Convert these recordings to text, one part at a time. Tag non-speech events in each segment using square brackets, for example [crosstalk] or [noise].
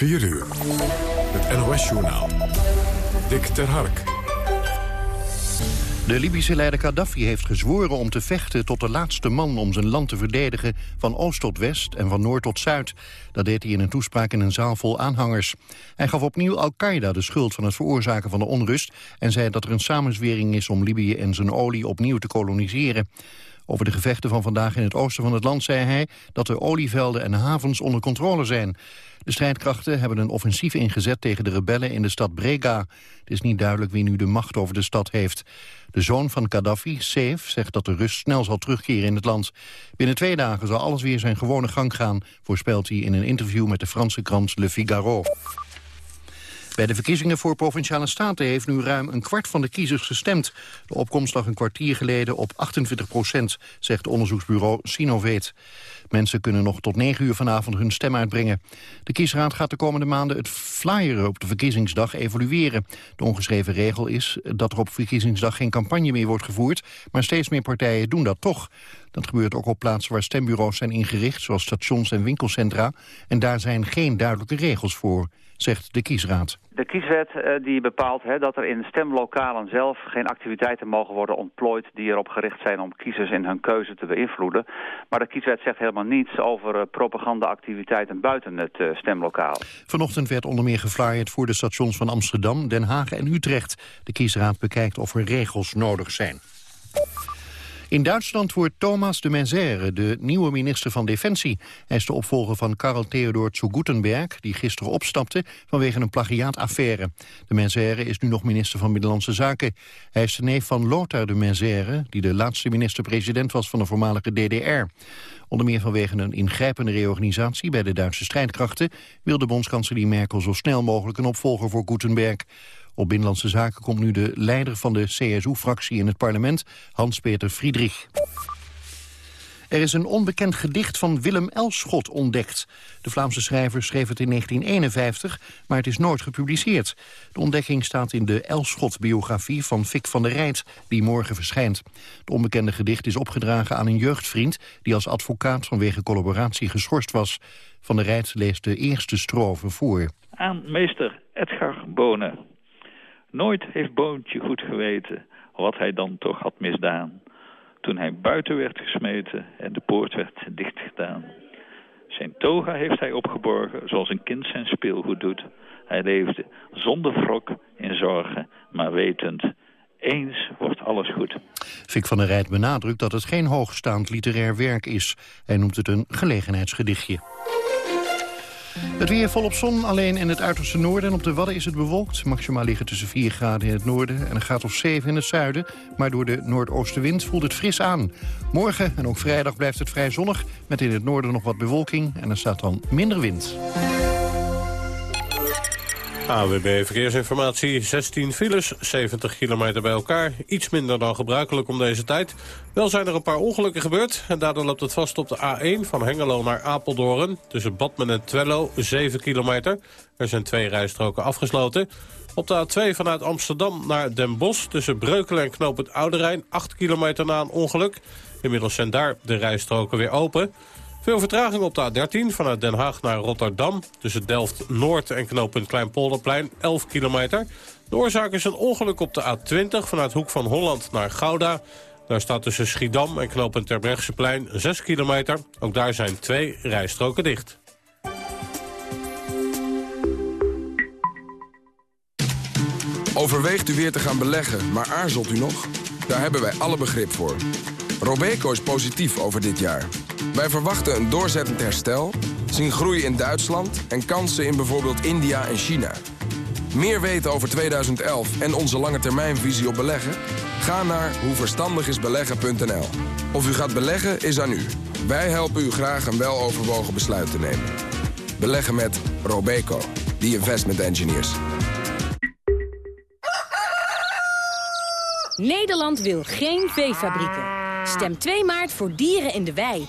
4 uur. Het NOS-journaal. Dick ter Hark. De Libische leider Gaddafi heeft gezworen om te vechten tot de laatste man om zijn land te verdedigen van oost tot west en van noord tot zuid. Dat deed hij in een toespraak in een zaal vol aanhangers. Hij gaf opnieuw Al-Qaeda de schuld van het veroorzaken van de onrust en zei dat er een samenzwering is om Libië en zijn olie opnieuw te koloniseren. Over de gevechten van vandaag in het oosten van het land zei hij dat de olievelden en havens onder controle zijn. De strijdkrachten hebben een offensief ingezet tegen de rebellen in de stad Brega. Het is niet duidelijk wie nu de macht over de stad heeft. De zoon van Gaddafi, Saif, zegt dat de rust snel zal terugkeren in het land. Binnen twee dagen zal alles weer zijn gewone gang gaan, voorspelt hij in een interview met de Franse krant Le Figaro. Bij de verkiezingen voor Provinciale Staten heeft nu ruim een kwart van de kiezers gestemd. De opkomst lag een kwartier geleden op 28 procent, zegt onderzoeksbureau Sinoveet. Mensen kunnen nog tot 9 uur vanavond hun stem uitbrengen. De kiesraad gaat de komende maanden het flyeren op de verkiezingsdag evalueren. De ongeschreven regel is dat er op verkiezingsdag geen campagne meer wordt gevoerd... maar steeds meer partijen doen dat toch. Dat gebeurt ook op plaatsen waar stembureaus zijn ingericht... zoals stations en winkelcentra. En daar zijn geen duidelijke regels voor zegt de kiesraad. De kieswet uh, die bepaalt hè, dat er in stemlokalen zelf geen activiteiten mogen worden ontplooid die erop gericht zijn om kiezers in hun keuze te beïnvloeden. Maar de kieswet zegt helemaal niets over uh, propagandaactiviteiten buiten het uh, stemlokaal. Vanochtend werd onder meer geflyerd voor de stations van Amsterdam, Den Haag en Utrecht. De kiesraad bekijkt of er regels nodig zijn. In Duitsland wordt Thomas de Maizière de nieuwe minister van Defensie. Hij is de opvolger van Karl Theodor zu Gutenberg... die gisteren opstapte vanwege een plagiaataffaire. De Maizière is nu nog minister van Binnenlandse Zaken. Hij is de neef van Lothar de Maizière... die de laatste minister-president was van de voormalige DDR. Onder meer vanwege een ingrijpende reorganisatie bij de Duitse strijdkrachten... wil de bondskanselier Merkel zo snel mogelijk een opvolger voor Gutenberg. Op Binnenlandse Zaken komt nu de leider van de CSU-fractie in het parlement, Hans-Peter Friedrich. Er is een onbekend gedicht van Willem Elschot ontdekt. De Vlaamse schrijver schreef het in 1951, maar het is nooit gepubliceerd. De ontdekking staat in de Elschot-biografie van Fik van der Rijt, die morgen verschijnt. Het onbekende gedicht is opgedragen aan een jeugdvriend... die als advocaat vanwege collaboratie geschorst was. Van der Rijt leest de eerste strofe voor. Aan meester Edgar Bonen. Nooit heeft Boontje goed geweten wat hij dan toch had misdaan. Toen hij buiten werd gesmeten en de poort werd dichtgedaan. Zijn toga heeft hij opgeborgen zoals een kind zijn speelgoed doet. Hij leefde zonder wrok in zorgen, maar wetend... Eens wordt alles goed. Fik van der Rijt benadrukt dat het geen hoogstaand literair werk is. Hij noemt het een gelegenheidsgedichtje. Het weer volop zon, alleen in het uiterste noorden en op de Wadden is het bewolkt. Maximaal liggen tussen 4 graden in het noorden en een graad of 7 in het zuiden. Maar door de noordoostenwind voelt het fris aan. Morgen en ook vrijdag blijft het vrij zonnig, met in het noorden nog wat bewolking. En er staat dan minder wind. AWB Verkeersinformatie, 16 files, 70 kilometer bij elkaar. Iets minder dan gebruikelijk om deze tijd. Wel zijn er een paar ongelukken gebeurd. En daardoor loopt het vast op de A1 van Hengelo naar Apeldoorn. Tussen Badmen en Twello, 7 kilometer. Er zijn twee rijstroken afgesloten. Op de A2 vanuit Amsterdam naar Den Bosch. Tussen Breukelen en Knoop het Oude Rijn. 8 kilometer na een ongeluk. Inmiddels zijn daar de rijstroken weer open. Veel vertraging op de A13 vanuit Den Haag naar Rotterdam. Tussen Delft-Noord en knooppunt Kleinpolderplein, 11 kilometer. De oorzaak is een ongeluk op de A20 vanuit Hoek van Holland naar Gouda. Daar staat tussen Schiedam en knooppunt Terbrechtseplein 6 kilometer. Ook daar zijn twee rijstroken dicht. Overweegt u weer te gaan beleggen, maar aarzelt u nog? Daar hebben wij alle begrip voor. Robeco is positief over dit jaar. Wij verwachten een doorzettend herstel, zien groei in Duitsland... en kansen in bijvoorbeeld India en China. Meer weten over 2011 en onze lange termijnvisie op beleggen? Ga naar hoeverstandigisbeleggen.nl. Of u gaat beleggen is aan u. Wij helpen u graag een weloverwogen besluit te nemen. Beleggen met Robeco, the investment engineers. Nederland wil geen veefabrieken. Stem 2 maart voor dieren in de wei.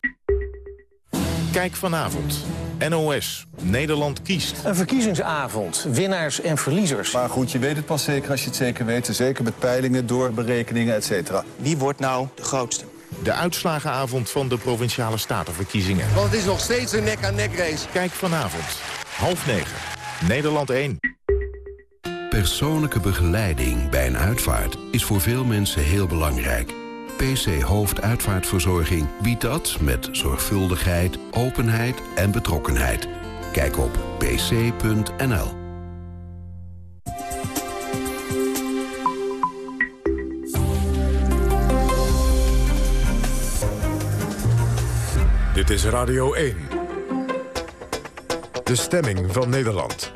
Kijk vanavond. NOS. Nederland kiest. Een verkiezingsavond. Winnaars en verliezers. Maar goed, je weet het pas zeker als je het zeker weet. Zeker met peilingen, doorberekeningen, et cetera. Wie wordt nou de grootste? De uitslagenavond van de Provinciale Statenverkiezingen. Want het is nog steeds een nek-aan-nek race. Kijk vanavond. Half negen. Nederland 1. Persoonlijke begeleiding bij een uitvaart is voor veel mensen heel belangrijk. PC Hoofduitvaartverzorging biedt dat met zorgvuldigheid, openheid en betrokkenheid. Kijk op pc.nl. Dit is Radio 1. De stemming van Nederland.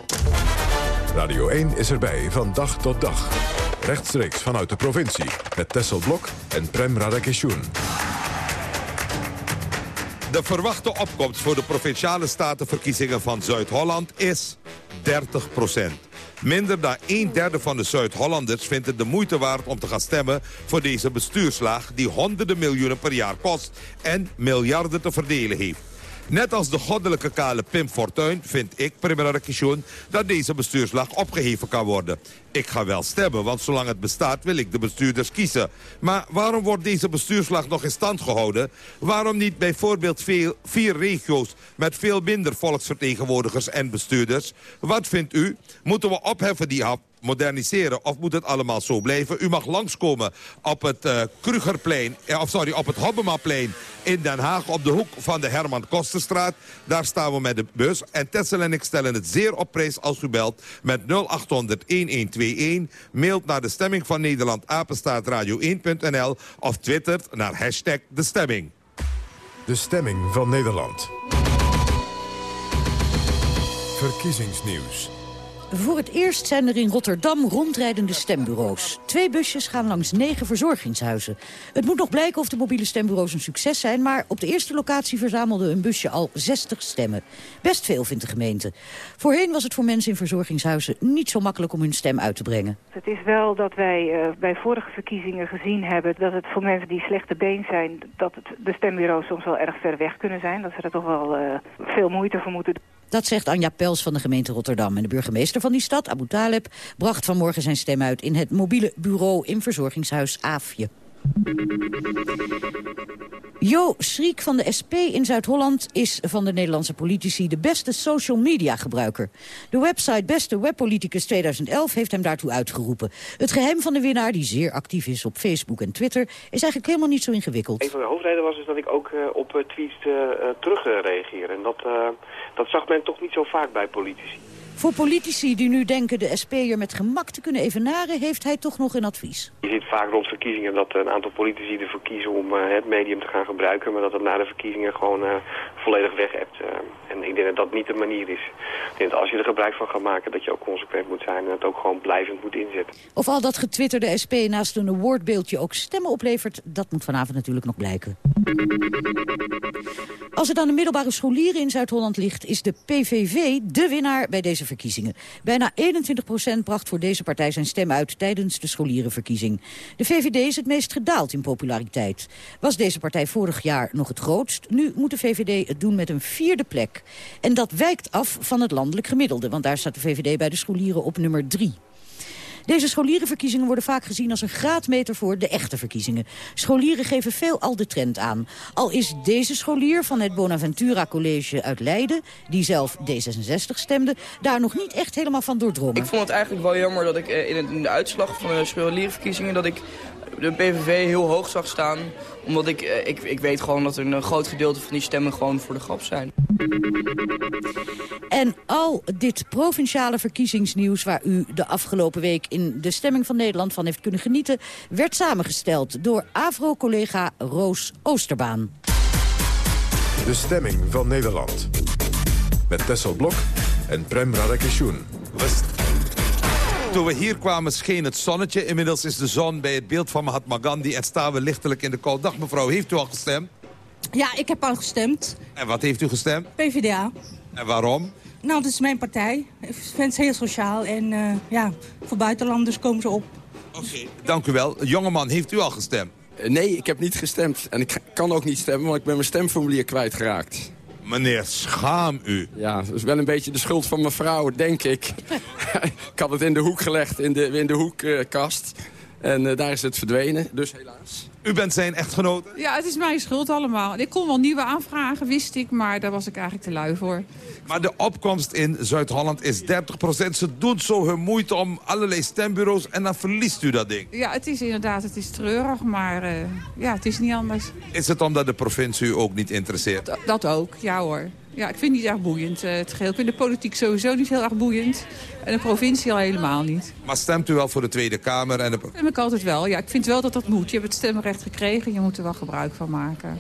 Radio 1 is erbij van dag tot dag. Rechtstreeks vanuit de provincie. Met Tessel Blok en Prem Radakishun. De verwachte opkomst voor de Provinciale Statenverkiezingen van Zuid-Holland is 30% Minder dan een derde van de Zuid-Hollanders vindt het de moeite waard om te gaan stemmen voor deze bestuurslaag die honderden miljoenen per jaar kost en miljarden te verdelen heeft. Net als de goddelijke kale Pim Fortuyn vind ik, premier Kishon, dat deze bestuurslag opgeheven kan worden. Ik ga wel stemmen, want zolang het bestaat wil ik de bestuurders kiezen. Maar waarom wordt deze bestuurslag nog in stand gehouden? Waarom niet bijvoorbeeld vier regio's met veel minder volksvertegenwoordigers en bestuurders? Wat vindt u? Moeten we opheffen die hap moderniseren of moet het allemaal zo blijven? U mag langskomen op het uh, Krugerplein, eh, of sorry, op het Hobbemaplein in Den Haag op de hoek van de Herman Kosterstraat. Daar staan we met de bus. En Tessel en ik stellen het zeer op prijs als u belt met 0800-1121. Mailt naar de stemming van Nederland apenstaatradio1.nl of twittert naar hashtag de stemming. De stemming van Nederland. Verkiezingsnieuws. Voor het eerst zijn er in Rotterdam rondrijdende stembureaus. Twee busjes gaan langs negen verzorgingshuizen. Het moet nog blijken of de mobiele stembureaus een succes zijn... maar op de eerste locatie verzamelde een busje al 60 stemmen. Best veel, vindt de gemeente. Voorheen was het voor mensen in verzorgingshuizen niet zo makkelijk om hun stem uit te brengen. Het is wel dat wij uh, bij vorige verkiezingen gezien hebben... dat het voor mensen die slechte been zijn... dat de stembureaus soms wel erg ver weg kunnen zijn. Dat ze er toch wel uh, veel moeite voor moeten doen. Dat zegt Anja Pels van de gemeente Rotterdam. En de burgemeester van die stad, Abu Taleb, bracht vanmorgen zijn stem uit... in het mobiele bureau in verzorgingshuis Aafje. Jo Schriek van de SP in Zuid-Holland is van de Nederlandse politici de beste social media gebruiker. De website Beste Webpoliticus 2011 heeft hem daartoe uitgeroepen. Het geheim van de winnaar, die zeer actief is op Facebook en Twitter, is eigenlijk helemaal niet zo ingewikkeld. Een van de hoofdredenen was dus dat ik ook uh, op uh, tweets uh, terug reageer. En dat, dat zag men toch niet zo vaak bij politici. Voor politici die nu denken de SP'er met gemak te kunnen evenaren... heeft hij toch nog een advies. Je ziet vaak rond verkiezingen dat een aantal politici ervoor kiezen om uh, het medium te gaan gebruiken... maar dat het na de verkiezingen gewoon uh, volledig weg hebt. En ik denk dat dat niet de manier is. Ik denk dat als je er gebruik van gaat maken dat je ook consequent moet zijn... en het ook gewoon blijvend moet inzetten. Of al dat getwitterde SP naast een awardbeeldje ook stemmen oplevert... dat moet vanavond natuurlijk nog blijken. Als het aan de middelbare scholieren in Zuid-Holland ligt... is de PVV de winnaar bij deze verkiezingen. Bijna 21 procent bracht voor deze partij zijn stem uit... tijdens de scholierenverkiezing. De VVD is het meest gedaald in populariteit. Was deze partij vorig jaar nog het grootst? Nu moet de VVD het doen met een vierde plek. En dat wijkt af van het landelijk gemiddelde... want daar staat de VVD bij de scholieren op nummer drie. Deze scholierenverkiezingen worden vaak gezien als een graadmeter voor de echte verkiezingen. Scholieren geven veel al de trend aan. Al is deze scholier van het Bonaventura College uit Leiden, die zelf D66 stemde, daar nog niet echt helemaal van doordrongen. Ik vond het eigenlijk wel jammer dat ik eh, in de uitslag van de scholierenverkiezingen dat ik de PVV heel hoog zag staan. Omdat ik, eh, ik, ik weet gewoon dat er een groot gedeelte van die stemmen gewoon voor de grap zijn. En al dit provinciale verkiezingsnieuws waar u de afgelopen week in de stemming van Nederland van heeft kunnen genieten, werd samengesteld door AVRO-collega Roos Oosterbaan. De stemming van Nederland. Met Tessel Blok en Prem Radakishun. Toen we hier kwamen scheen het zonnetje. Inmiddels is de zon bij het beeld van Mahatma Gandhi... en staan we lichtelijk in de kou. Dag mevrouw, heeft u al gestemd? Ja, ik heb al gestemd. En wat heeft u gestemd? PvdA. En waarom? Nou, dat is mijn partij. Ik vind het heel sociaal en uh, ja, voor buitenlanders komen ze op. Oké, okay, dank u wel. Jongeman, heeft u al gestemd? Uh, nee, ik heb niet gestemd. En ik kan ook niet stemmen, want ik ben mijn stemformulier kwijtgeraakt. Meneer, schaam u. Ja, dat is wel een beetje de schuld van mijn vrouw, denk ik. [laughs] ik had het in de hoek gelegd, in de, in de hoekkast. en uh, daar is het verdwenen, dus helaas. U bent zijn echtgenote? Ja, het is mijn schuld allemaal. Ik kon wel nieuwe aanvragen, wist ik, maar daar was ik eigenlijk te lui voor. Maar de opkomst in Zuid-Holland is 30% Ze doen zo hun moeite om allerlei stembureaus en dan verliest u dat ding. Ja, het is inderdaad, het is treurig, maar uh, ja, het is niet anders. Is het omdat de provincie u ook niet interesseert? Dat, dat ook, ja hoor. Ja, ik vind het niet erg boeiend, uh, het geheel. Ik vind de politiek sowieso niet heel erg boeiend. En de provincie al helemaal niet. Maar stemt u wel voor de Tweede Kamer? En de... Stem ik altijd wel. Ja, ik vind wel dat dat moet. Je hebt het stemrecht gekregen, je moet er wel gebruik van maken.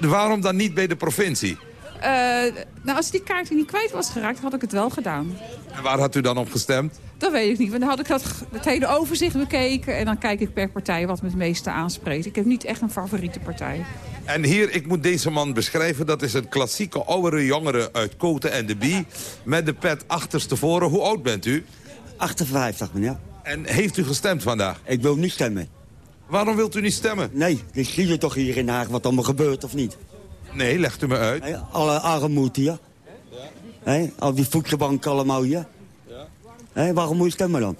Waarom dan niet bij de provincie? Uh, nou, als die kaart niet kwijt was geraakt, had ik het wel gedaan. En waar had u dan op gestemd? Dat weet ik niet. Dan had ik dat, het hele overzicht bekeken. En dan kijk ik per partij wat me het meeste aanspreekt. Ik heb niet echt een favoriete partij. En hier, ik moet deze man beschrijven. Dat is een klassieke oudere jongere uit Koten en de Bie. Met de pet achterstevoren. Hoe oud bent u? 58, meneer. En heeft u gestemd vandaag? Ik wil niet stemmen. Waarom wilt u niet stemmen? Nee, ik zie je toch hier in Haag wat allemaal gebeurt, of niet? Nee, legt u me uit. Alle armoede hier. Ja. Al die voedselbanken allemaal hier. Ja. Hey, waarom moet je stemmen dan?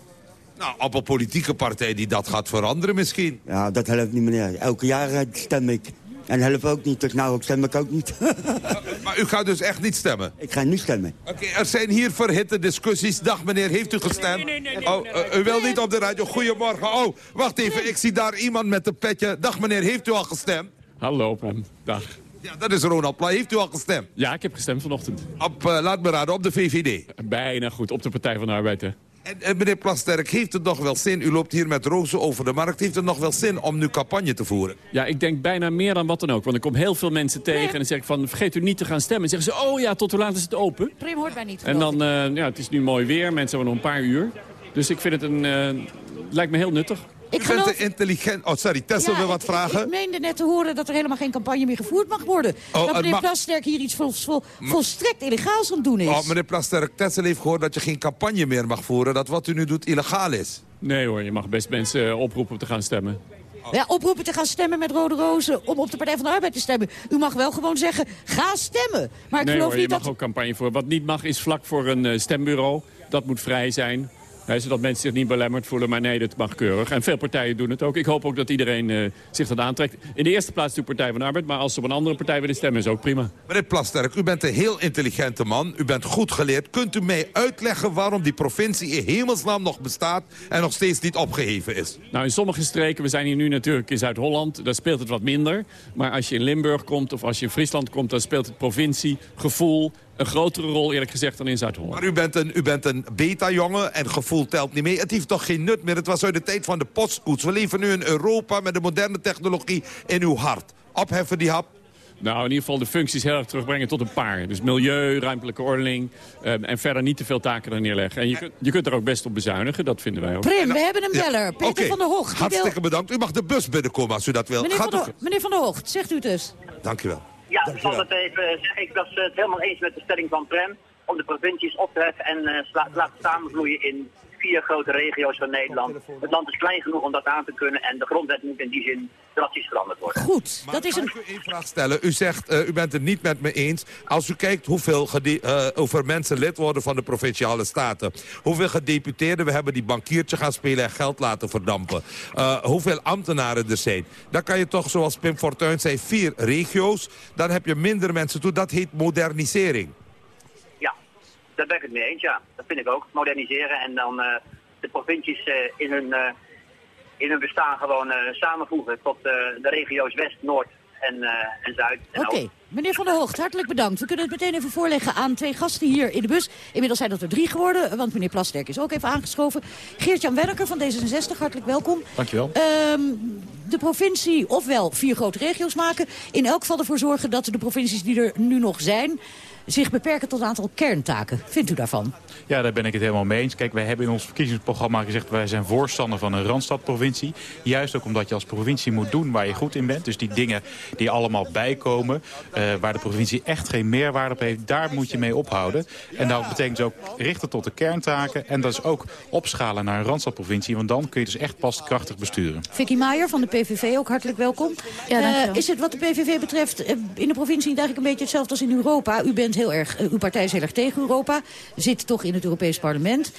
Nou, op een politieke partij die dat gaat veranderen misschien. Ja, dat helpt niet, meneer. Elke jaar stem ik. En helpt ook niet, dus nou stem ik ook niet. [laughs] maar u gaat dus echt niet stemmen? Ik ga nu stemmen. Oké, er zijn hier verhitte discussies. Dag meneer, heeft u gestemd? Nee, nee, nee. oh, uh, u wil niet op de radio. Goedemorgen. Oh, wacht even, ik zie daar iemand met een petje. Dag meneer, heeft u al gestemd? Hallo, Pam. Dag. Ja, dat is Ronald Pla. Heeft u al gestemd? Ja, ik heb gestemd vanochtend. Op, uh, laat me raden, op de VVD? Bijna goed, op de Partij van de Arbeid, hè. En, en, meneer Plasterk, heeft het nog wel zin, u loopt hier met rozen over de markt... heeft het nog wel zin om nu campagne te voeren? Ja, ik denk bijna meer dan wat dan ook. Want ik kom heel veel mensen tegen en dan zeg ik van... vergeet u niet te gaan stemmen. En zeggen ze, oh ja, tot hoe laat is het open? Prim hoort mij niet. En dan, uh, ja, het is nu mooi weer, mensen hebben nog een paar uur. Dus ik vind het een, uh, lijkt me heel nuttig. Ik geloof... bent intelligent. Oh, sorry, Tessel ja, wil wat ik, vragen. Ik, ik meende net te horen dat er helemaal geen campagne meer gevoerd mag worden. Oh, dat meneer mag... Plasterk hier iets vol, vol, volstrekt illegaals aan het doen is. Oh, meneer Plasterk, Tessel heeft gehoord dat je geen campagne meer mag voeren. Dat wat u nu doet illegaal is. Nee hoor, je mag best mensen uh, oproepen te gaan stemmen. Ja, oproepen te gaan stemmen met rode rozen om op de Partij van de Arbeid te stemmen. U mag wel gewoon zeggen, ga stemmen. Maar ik nee geloof hoor, niet je mag dat... ook campagne voeren. Wat niet mag is vlak voor een uh, stembureau. Dat moet vrij zijn. Nee, zodat mensen zich niet belemmerd voelen, maar nee, dat mag keurig. En veel partijen doen het ook. Ik hoop ook dat iedereen uh, zich dat aantrekt. In de eerste plaats de Partij van de Arbeid, maar als ze op een andere partij willen stemmen is ook prima. Meneer Plasterk, u bent een heel intelligente man. U bent goed geleerd. Kunt u mij uitleggen waarom die provincie in hemelsnaam nog bestaat en nog steeds niet opgeheven is? Nou, in sommige streken, we zijn hier nu natuurlijk in Zuid-Holland, daar speelt het wat minder. Maar als je in Limburg komt of als je in Friesland komt, dan speelt het provincie, gevoel, een grotere rol eerlijk gezegd dan in Zuid-Holland. Maar u bent een, u bent een beta-jongen en gevoel telt niet mee. Het heeft toch geen nut meer? Het was uit de tijd van de postkoets. We leven nu in Europa met de moderne technologie in uw hart. Opheffen die hap. Nou, in ieder geval de functies heel erg terugbrengen tot een paar. Dus milieu, ruimtelijke ordening uh, en verder niet te veel taken er neerleggen. En je, kunt, je kunt er ook best op bezuinigen, dat vinden wij ook. Prim, we hebben een beller. Ja, Peter okay. van der Hoogт. Hartstikke bedankt. U mag de bus binnenkomen als u dat wil. Meneer, Gaat van, der, meneer van der Hoogt, zegt u het dus. Dank u wel. Ja, ik zal het even zeggen. Ik was het helemaal eens met de stelling van Prem. Om de provincies op te heffen en uh, laten samenvloeien in vier grote regio's van Nederland. Het land is klein genoeg om dat aan te kunnen. En de grondwet moet in die zin drastisch veranderd worden. Goed, maar dat is een... ik u één vraag stellen? U zegt, uh, u bent het niet met me eens. Als u kijkt hoeveel uh, over mensen lid worden van de Provinciale Staten. Hoeveel gedeputeerden we hebben die bankiertje gaan spelen en geld laten verdampen. Uh, hoeveel ambtenaren er zijn. Dan kan je toch, zoals Pim Fortuyn zei, vier regio's. Dan heb je minder mensen toe. Dat heet modernisering. Daar ben ik het mee eens, ja. Dat vind ik ook. Moderniseren en dan uh, de provincies uh, in, hun, uh, in hun bestaan gewoon samenvoegen tot de regio's West, Noord en, en Zuid. Oké, okay. meneer Van der Hoogt, hartelijk bedankt. We kunnen het meteen even voorleggen aan twee gasten hier in de bus. Inmiddels zijn dat er drie geworden, want meneer Plasterk is ook even aangeschoven. Geert-Jan Werker van D66, hartelijk welkom. Dankjewel. Um, de provincie ofwel vier grote regio's maken. In elk geval ervoor zorgen dat de provincies die er nu nog zijn zich beperken tot een aantal kerntaken. Vindt u daarvan? Ja, daar ben ik het helemaal mee eens. Kijk, wij hebben in ons verkiezingsprogramma gezegd... wij zijn voorstander van een Randstadprovincie. Juist ook omdat je als provincie moet doen waar je goed in bent. Dus die dingen die allemaal bijkomen... Uh, waar de provincie echt geen meerwaarde op heeft... daar moet je mee ophouden. En dat betekent dus ook richten tot de kerntaken. En dat is ook opschalen naar een Randstadprovincie. Want dan kun je dus echt pas krachtig besturen. Vicky Maier van de PVV, ook hartelijk welkom. Ja, uh, is het wat de PVV betreft in de provincie eigenlijk een beetje hetzelfde als in Europa? U bent heel erg, uh, uw partij is heel erg tegen Europa. Zit toch in het Europees Parlement.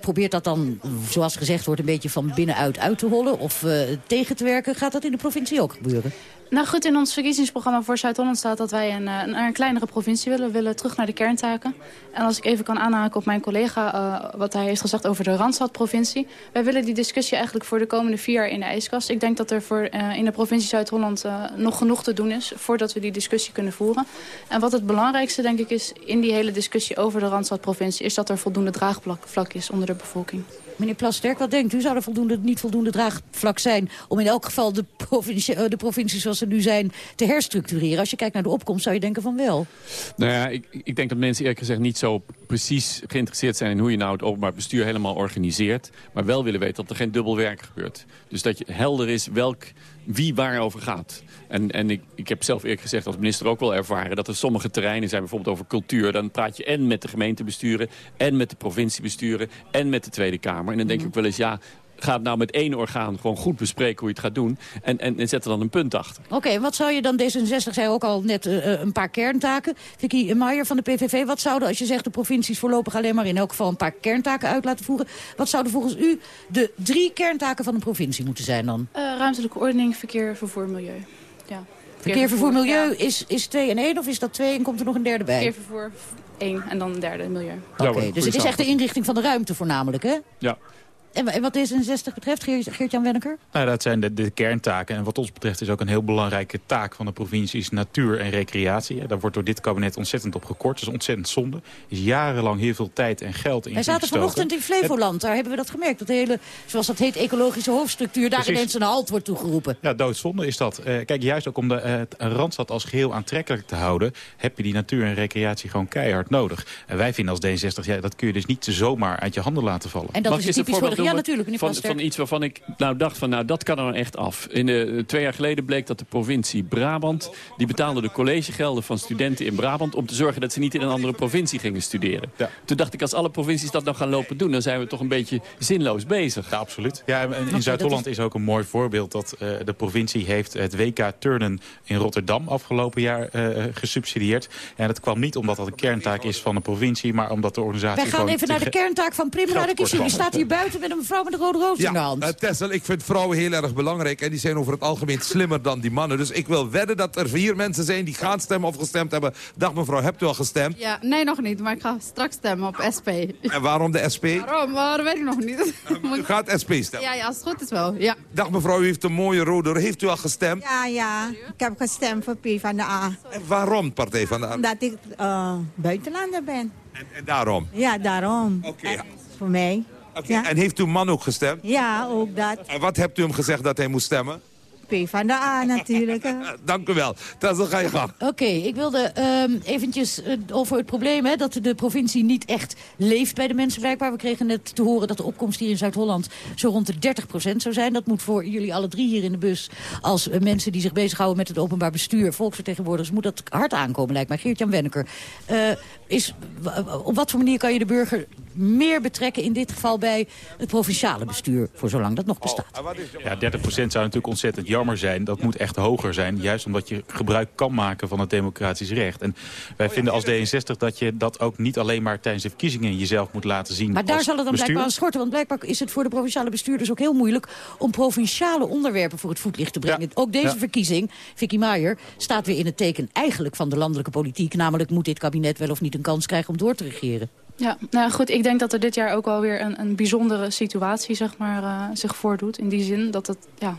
probeert dat dan, zoals gezegd wordt, een beetje van binnenuit uit te hollen of tegen te werken. Gaat dat in de provincie ook gebeuren? Nou goed, in ons verkiezingsprogramma voor Zuid-Holland staat dat wij een, een, een, kleinere provincie willen. Willen terug naar de kerntaken. En als ik even kan aanhaken op mijn collega, uh, wat hij heeft gezegd over de Randstadprovincie. Wij willen die discussie eigenlijk voor de komende vier jaar in de ijskast. Ik denk dat er voor, uh, in de provincie Zuid-Holland nog genoeg te doen is voordat we die discussie kunnen voeren. En wat het belangrijkste denk ik is in die hele discussie over de Randstadprovincie... is dat er voldoende draagvlak is onder de bevolking. Meneer Plasterk, wat denkt u? Zou er voldoende, niet voldoende draagvlak zijn... om in elk geval de provincie, de provincies zoals ze nu zijn te herstructureren? Als je kijkt naar de opkomst zou je denken van wel. Nou ja, ik, ik denk dat mensen eerlijk gezegd niet zo precies geïnteresseerd zijn... in hoe je nou het openbaar bestuur helemaal organiseert. Maar wel willen weten dat er geen dubbel werk gebeurt. Dus dat je helder is welk, wie waarover gaat. En, en ik, ik heb zelf eerlijk gezegd als minister ook wel ervaren... dat er sommige terreinen zijn, bijvoorbeeld over cultuur... dan praat je en met de gemeentebesturen... en met de provinciebesturen... en met de Tweede Kamer. En dan denk ik ook wel eens, ja, ga het nou met één orgaan gewoon goed bespreken hoe je het gaat doen. En, en, en zet er dan een punt achter. Oké, okay, wat zou je dan, D66 zei ook al net uh, een paar kerntaken. Vicky Maier van de PVV, wat zouden, als je zegt de provincies voorlopig alleen maar in elk geval een paar kerntaken uit laten voeren. Wat zouden volgens u de drie kerntaken van een provincie moeten zijn dan? Uh, ruimtelijke ordening, verkeer, vervoer, milieu. Ja. Verkeer, vervoer, milieu ja. is, is twee en één of is dat twee en komt er nog een derde bij? Verkeer, vervoer, één en dan een derde, milieu. Oké, okay, dus het is echt de inrichting van de ruimte voornamelijk, hè? Ja. En, wat D66 betreft, Geert-Jan Wenneker? Nou, dat zijn de, de, kerntaken. En wat ons betreft is ook een heel belangrijke taak van de provincie... is natuur en recreatie. Daar wordt door dit kabinet ontzettend op gekort. Dat is ontzettend zonde. is jarenlang heel veel tijd en geld in Wij zaten vanochtend in Flevoland. Daar hebben we dat gemerkt. Dat hele, zoals dat heet, ecologische hoofdstructuur... daar ineens een halt wordt toegeroepen. Ja, doodzonde is dat. Uh, kijk, juist ook om de uh, Randstad als geheel aantrekkelijk te houden... heb je die natuur en recreatie gewoon keihard nodig. En wij vinden als D66, ja, dat kun je dus niet zomaar uit je handen laten vallen. En dat is typisch voor ja, natuurlijk. Van, van, iets waarvan ik nou dacht van nou dat kan er echt af. In de, twee jaar geleden bleek dat de provincie Brabant... die betaalde de collegegelden van studenten in Brabant... om te zorgen dat ze niet in een andere provincie gingen studeren. Ja. Toen dacht ik als alle provincies dat nou gaan lopen doen... dan zijn we toch een beetje zinloos bezig. Ja, absoluut. Ja, en in Zuid-Holland is... is... ook een mooi voorbeeld dat uh, de provincie heeft het WK Turnen in Rotterdam afgelopen jaar uh, gesubsidieerd. En dat kwam niet omdat dat een kerntaak is van de provincie... maar omdat de organisatie Wij gaan even naar de kerntaak van Prim Radekishim. Die staat hier buiten met een mevrouw met een rode roos ja, in de hand. Uh, Tessel, ik vind vrouwen heel erg belangrijk. En die zijn over het algemeen slimmer dan die mannen. Dus ik wil wedden dat er vier mensen zijn die gaan stemmen of gestemd hebben. Dag mevrouw, hebt u al gestemd? Ja, nee nog niet. Maar ik ga straks stemmen op SP. En waarom de SP? Waarom? Maar dat weet ik nog niet. Uh, u gaat SP stemmen? Ja, ja, als het goed is wel. Ja. Dag mevrouw, u heeft een mooie rode. Heeft u al gestemd? Ja, ja. Ik heb gestemd voor P van de A. En waarom Partij van de A? Omdat ik uh, buitenlander ben. En, en, daarom? Ja, daarom. Oké. Okay. Voor mij. Okay. Ja. En heeft uw man ook gestemd? Ja, ook dat. En wat hebt u hem gezegd dat hij moest stemmen? P van de A natuurlijk. [laughs] Dank u wel. Dan ga je gang. Oké, okay, ik wilde um, eventjes uh, over het probleem... Hè, dat de provincie niet echt leeft bij de mensen blijkbaar. We kregen net te horen dat de opkomst hier in Zuid-Holland... zo rond de 30% zou zijn. Dat moet voor jullie alle drie hier in de bus... als uh, mensen die zich bezighouden met het openbaar bestuur... volksvertegenwoordigers, moet dat hard aankomen, lijkt mij. Geert-Jan Wenneker, uh, is, op wat voor manier kan je de burger meer betrekken... in dit geval bij het provinciale bestuur, voor zolang dat nog bestaat? Ja, 30% zou natuurlijk ontzettend jammer zijn. Dat moet echt hoger zijn. Juist omdat je gebruik kan maken van het democratisch recht. En wij vinden als D66 dat je dat ook niet alleen maar tijdens de verkiezingen jezelf moet laten zien. Maar daar zal het dan bestuur. blijkbaar aan schorten. Want blijkbaar is het voor de provinciale bestuurders ook heel moeilijk... om provinciale onderwerpen voor het voetlicht te brengen. Ja. Ook deze ja. verkiezing, Vicky Maier, staat weer in het teken eigenlijk van de landelijke politiek. Namelijk moet dit kabinet wel of niet een kans krijgen om door te regeren. Ja, nou goed, ik denk dat er dit jaar ook wel weer een, een bijzondere situatie zeg maar, uh, zich voordoet. In die zin dat het, ja,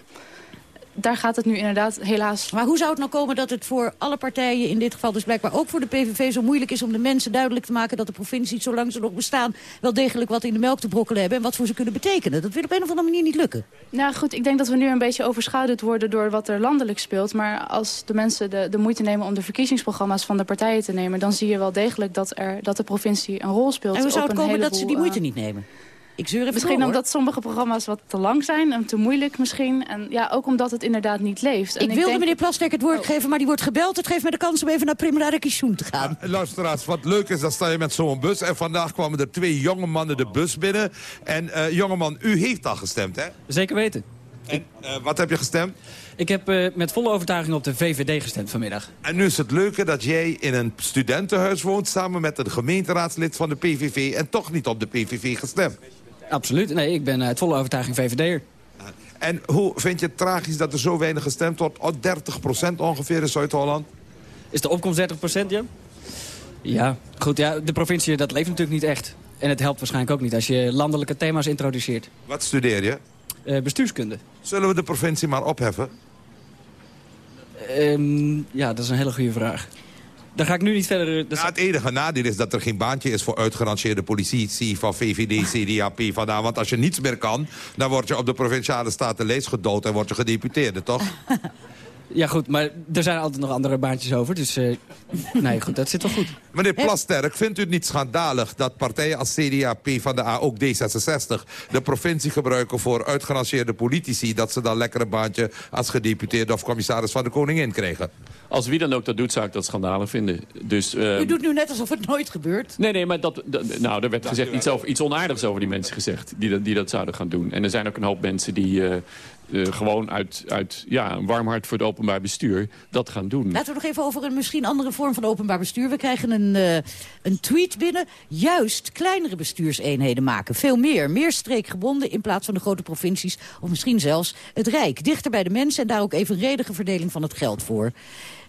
daar gaat het nu inderdaad helaas... Maar hoe zou het nou komen dat het voor alle partijen, in dit geval dus blijkbaar ook voor de PVV... zo moeilijk is om de mensen duidelijk te maken dat de provincies, zolang ze nog bestaan... wel degelijk wat in de melk te brokkelen hebben en wat voor ze kunnen betekenen? Dat wil op een of andere manier niet lukken. Nou goed, ik denk dat we nu een beetje overschaduwd worden door wat er landelijk speelt. Maar als de mensen de, de moeite nemen om de verkiezingsprogramma's van de partijen te nemen... dan zie je wel degelijk dat, er, dat de provincie een rol speelt. En hoe zou het komen dat ze die moeite eh, niet nemen? Ik zeur even Misschien door, hoor. omdat sommige programma's wat te lang zijn en te moeilijk misschien. En ja, ook omdat het inderdaad niet leeft. En Ik wilde denk- meneer Plasterk het woord geven, maar die wordt gebeld. Het geeft mij de kans om even naar Primera de Kishun te gaan. Luisteraars, wat leuk is, dan sta je met zo'n bus. En vandaag kwamen er twee jonge mannen de bus binnen. En eh jongeman, u heeft al gestemd, hè? Zeker weten. En eh, wat heb je gestemd? Ik heb eh, met volle overtuiging op de VVD gestemd vanmiddag. En nu is het leuke dat jij in een studentenhuis woont... samen met een gemeenteraadslid van de PVV... en toch niet op de PVV gestemd. Absoluut. Nee, ik ben uit volle overtuiging VVD'er. En hoe vind je het tragisch dat er zo weinig gestemd wordt? Oh, 30% ongeveer in Zuid-Holland. Is de opkomst 30% ja? Ja, goed. Ja, de provincie, dat leeft natuurlijk niet echt. En het helpt waarschijnlijk ook niet als je landelijke thema's introduceert. Wat studeer je? Eh, bestuurskunde. Zullen we de provincie maar opheffen? Ehm, ja, dat is een hele goede vraag. Daar ga ik nu niet verder... Ja, het enige nadeel is dat er geen baantje is voor uitgerangeerde politici van VVD, CDA, PvdA. Want als je niets meer kan, dan word je op de provinciale statenlijst gedood en word je gedeputeerde, toch? [laughs] Ja, goed, maar er zijn altijd nog andere baantjes over. Dus eh, [laughs] nee, goed, dat zit wel goed. Meneer Plasterk, vindt u het niet schandalig dat partijen als CDA, PvdA, ook D66... de provincie gebruiken voor uitgerangeerde politici... dat ze dan lekker een baantje als gedeputeerde of commissaris van de koningin krijgen? Als wie dan ook dat doet, zou ik dat schandalig vinden. Dus, eh, U doet nu net alsof het nooit gebeurt. Nee, nee, maar dat, dat- nou, er werd gezegd iets, over, iets onaardigs over die mensen gezegd. Die dat, die dat zouden gaan doen. En er zijn ook een hoop mensen die eh, eh, gewoon uit, uit ja, een warm hart voor het openbaar bestuur dat gaan doen. Laten we nog even over een misschien andere vorm van openbaar bestuur. We krijgen een, eh, een tweet binnen. Juist kleinere bestuurseenheden maken. Veel meer. Meer streekgebonden in plaats van de grote provincies. Of misschien zelfs het Rijk. Dichter bij de mensen en daar ook evenredige verdeling van het geld voor.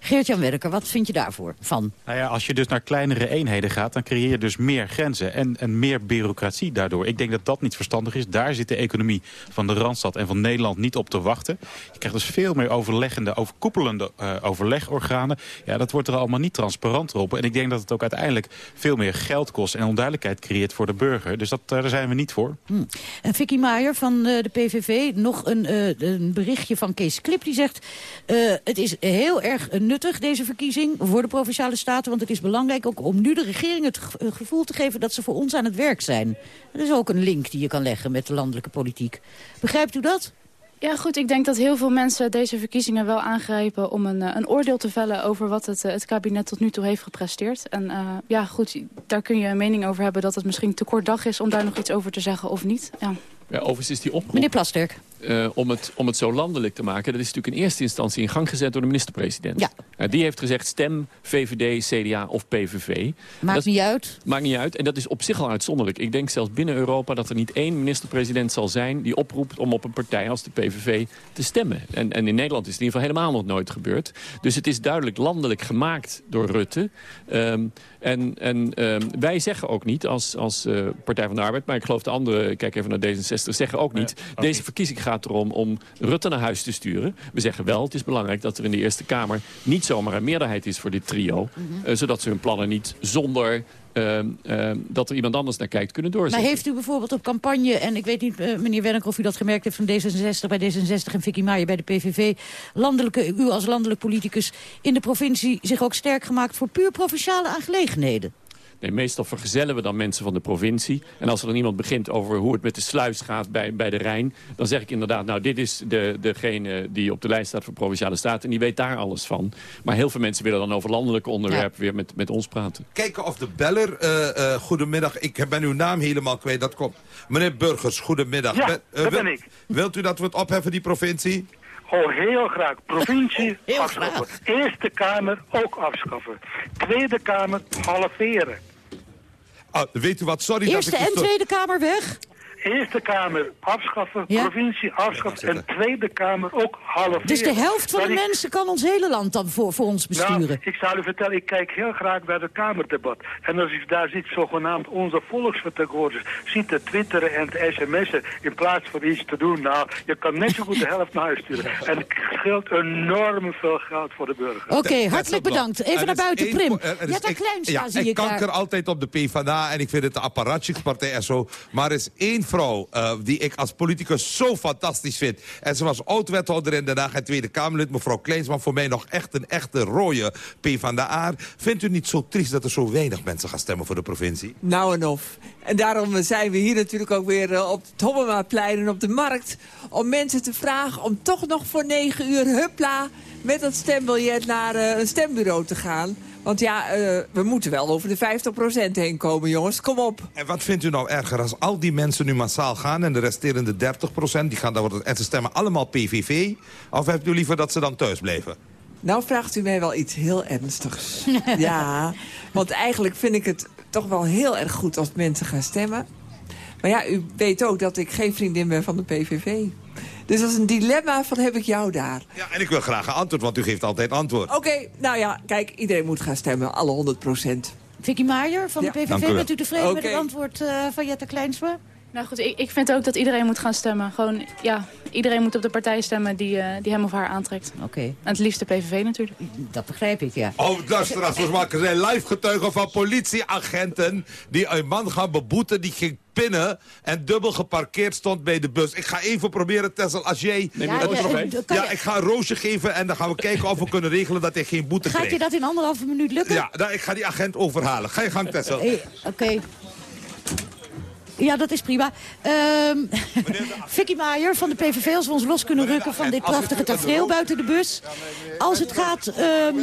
Geert-Jan Werker, wat vind je daarvoor van? Nou ja, als je dus naar kleinere eenheden gaat, dan creëer je dus meer grenzen en, en meer bureaucratie daardoor. Ik denk dat dat niet verstandig is. Daar zit de economie van de Randstad en van Nederland niet op te wachten. Je krijgt dus veel meer overleggende, overkoepelende eh, overlegorganen. Ja, dat wordt er allemaal niet transparanter op. En ik denk dat het ook uiteindelijk veel meer geld kost en onduidelijkheid creëert voor de burger. Dus dat, eh, daar zijn we niet voor. Hm. En Vicky Maier van eh, de PVV, nog een, een berichtje van Kees Klip. Die zegt, het is heel erg eh, nuttig deze verkiezing voor de Provinciale Staten. Want het is belangrijk ook om nu de regering het eh, gevoel te geven dat ze voor ons aan het werk zijn. Dat is ook een link die je kan leggen met de landelijke politiek. Begrijpt u dat? Ja, goed. Ik denk dat heel veel mensen deze verkiezingen wel aangrijpen... om een, eh, een oordeel te vellen over wat het, eh, het kabinet tot nu toe heeft gepresteerd. En eh, ja, goed, daar kun je een mening over hebben... dat het misschien te kort dag is om daar nog iets over te zeggen of niet. Ja. Ja, overigens is die oproep... Meneer Plasterk. Eh, om, het, om het zo landelijk te maken... dat is natuurlijk in eerste instantie in gang gezet door de minister-president. Ja. Eh, die heeft gezegd stem VVD, CDA of PVV. Maakt niet uit. Maakt niet uit. En dat is op zich al uitzonderlijk. Ik denk zelfs binnen Europa dat er niet één minister-president zal zijn... die oproept om op een partij als de PVV te stemmen. En, en in Nederland is het in ieder geval helemaal nog nooit gebeurd. Dus het is duidelijk landelijk gemaakt door Rutte. Ehm, en en ehm, wij zeggen ook niet als, als eh, Partij van de Arbeid... maar ik geloof de anderen, kijk even naar D66, zeggen ook niet... deze verkiezing gaat erom om Rutte naar huis te sturen. We zeggen wel, het is belangrijk dat er in de Eerste Kamer... niet zomaar een meerderheid is voor dit trio... Mhm. eh, zodat ze hun plannen niet zonder... ehm, ehm, dat er iemand anders naar kijkt kunnen Maar doorzetten. heeft u bijvoorbeeld op campagne, en ik weet niet, eh, meneer Werner, of u dat gemerkt heeft van D66 bij D66 en Vicky Maier bij de PVV, landelijke, u als landelijk politicus in de provincie zich ook sterk gemaakt voor puur provinciale aangelegenheden? Nee, meestal vergezellen we dan mensen van de provincie. En als er dan iemand begint over hoe het met de sluis gaat bij, bij de Rijn... dan zeg ik inderdaad, nou, dit is de, degene die op de lijst staat voor Provinciale Staten... en die weet daar alles van. Maar heel veel mensen willen dan over landelijke onderwerpen weer met, met ons praten. Kijken of de beller, eh, eh, goedemiddag, ik ben uw naam helemaal kwijt, dat komt. Meneer Burgers, goedemiddag. Ja, Ben- eh, dat ben ik. Wilt u dat we het opheffen, die provincie? Oh, heel graag. Provincie [laughs] afschaffen. Eerste Kamer ook afschaffen. Tweede Kamer halveren. Ah, weet u wat, sorry Eerste dat ik... en Tweede Kamer weg? Eerste Kamer afschaffen, Ja? provincie afschaffen en Tweede Kamer ook halveren. Dus de helft van de ik- mensen kan ons hele land dan voor, voor ons besturen. Nou, ik zal u vertellen, ik kijk heel graag naar het Kamerdebat. En als ik daar ziet, zogenaamd onze volksvertegenwoordigers zitten twitteren en te sms'en in plaats van iets te doen. Nou, je kan net zo goed de helft naar huis sturen. [laughs] En het scheelt enorm veel geld voor de burger. Oké, hartelijk bedankt. Even Er naar buiten, één Prim. er Ja, Kleinstra ja, zie ik ik kanker daar. altijd op de PvdA en ik vind het de apparatchikspartij en zo. Maar er is één eh, die ik als politicus zo fantastisch vind. En ze was oud-wethouder in Den Haag en Tweede Kamerlid. Mevrouw Kleinsman, voor mij nog echt een echte rode PvdA. Vindt u niet zo triest dat er zo weinig mensen gaan stemmen voor de provincie? Nou en of. En daarom zijn we hier natuurlijk ook weer eh, op het Hobbemaplein en op de markt... om mensen te vragen om toch nog voor negen uur huppla... met dat stembiljet naar eh, een stembureau te gaan. Want ja, eh, we moeten wel over de 50% heen komen, jongens. Kom op. En wat vindt u nou erger als al die mensen nu massaal gaan... en de resterende 30% die gaan dan worden... en ze stemmen allemaal PVV? Of hebt u liever dat ze dan thuis blijven? Nou vraagt u mij wel iets heel ernstigs. [laughs] ja, want eigenlijk vind ik het toch wel heel erg goed als mensen gaan stemmen. Maar ja, u weet ook dat ik geen vriendin ben van de PVV. Dus dat is een dilemma van heb ik jou daar. Ja, en ik wil graag een antwoord, want u geeft altijd antwoord. Oké, nou ja, kijk, iedereen moet gaan stemmen. Alle 100 procent. Vicky Maier van Ja. de PVV, bent u tevreden met het antwoord eh, van Jette Kleinsma? Nou goed, ik, ik vind ook dat iedereen moet gaan stemmen. Gewoon, ja, iedereen moet op de partij stemmen die, eh, die hem of haar aantrekt. Oké. En het liefst de PVV natuurlijk. Dat begrijp ik, ja. Oh, luisteraars, volgens mij zijn live getuigen van politieagenten... die een man gaan beboeten, die ging pinnen... en dubbel geparkeerd stond bij de bus. Ik ga even proberen, Tessel, als jij... Neem je Ja, ik ga een roosje geven en dan gaan we kijken of we kunnen regelen... dat hij geen boete Gaat je krijgt. dat in anderhalve minuut lukken? Ja, nou, ik ga die agent overhalen. Ga je gang, Tessel. Oké. Ja, dat is prima. Ehm [laughs] Vicky Maier van de PVV, als we ons los kunnen rukken van dit prachtige tafereel buiten de bus. Als het gaat ehm,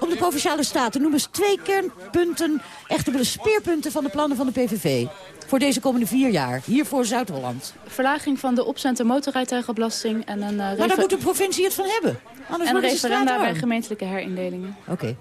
om de Provinciale Staten, noem eens twee kernpunten, echte speerpunten van de plannen van de PVV. Voor deze komende vier jaar, hier voor Zuid-Holland. Verlaging van de en motorrijtuigenbelasting en een... eh, Maar daar moet de provincie het van hebben. Anders en ze referenda bij gemeentelijke herindelingen. Oké.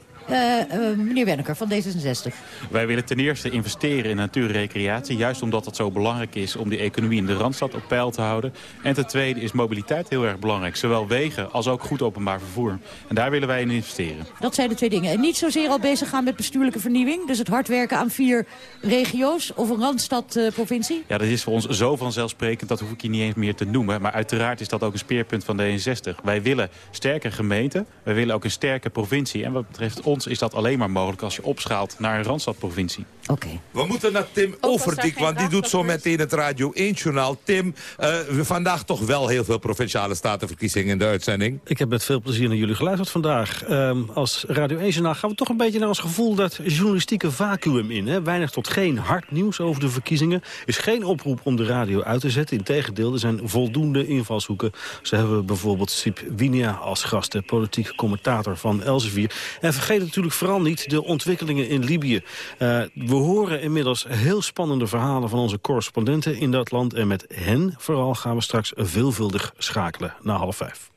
Meneer Wenneker van D66. Wij willen ten eerste investeren in natuur en recreatie. Juist omdat het zo belangrijk is om die economie in de Randstad op peil te houden. En ten tweede is mobiliteit heel erg belangrijk. Zowel wegen als ook goed openbaar vervoer. En daar willen wij in investeren. Dat zijn de twee dingen. En niet zozeer al bezig gaan met bestuurlijke vernieuwing. Dus het hard werken aan vier regio's of een Randstad-provincie. Ja, dat is voor ons zo vanzelfsprekend, dat hoef ik je niet eens meer te noemen. Maar uiteraard is dat ook een speerpunt van D66. Wij willen sterke gemeenten, wij willen ook een sterke provincie. En wat betreft ons is dat alleen maar mogelijk als je opschaalt naar een Randstadprovincie. Oké. We moeten naar Tim Overdiek, want die doet zo meteen het Radio 1-journaal. Tim, eh, we vandaag toch wel heel veel provinciale statenverkiezingen in de uitzending. Ik heb met veel plezier naar jullie geluisterd vandaag. Ehm, als Radio 1 Journaal gaan we toch een beetje naar ons gevoel dat journalistieke vacuüm in. Hè? Weinig tot geen hard nieuws over de verkiezingen. is geen oproep om de radio uit te zetten. Integendeel, er zijn voldoende invalshoeken. Zo hebben we bijvoorbeeld Sip Winia als gast, de politieke commentator van Elsevier. En vergeet natuurlijk vooral niet de ontwikkelingen in Libië. Eh, we horen inmiddels heel spannende verhalen van onze correspondenten in dat land. En met hen vooral gaan we straks veelvuldig schakelen na half vijf.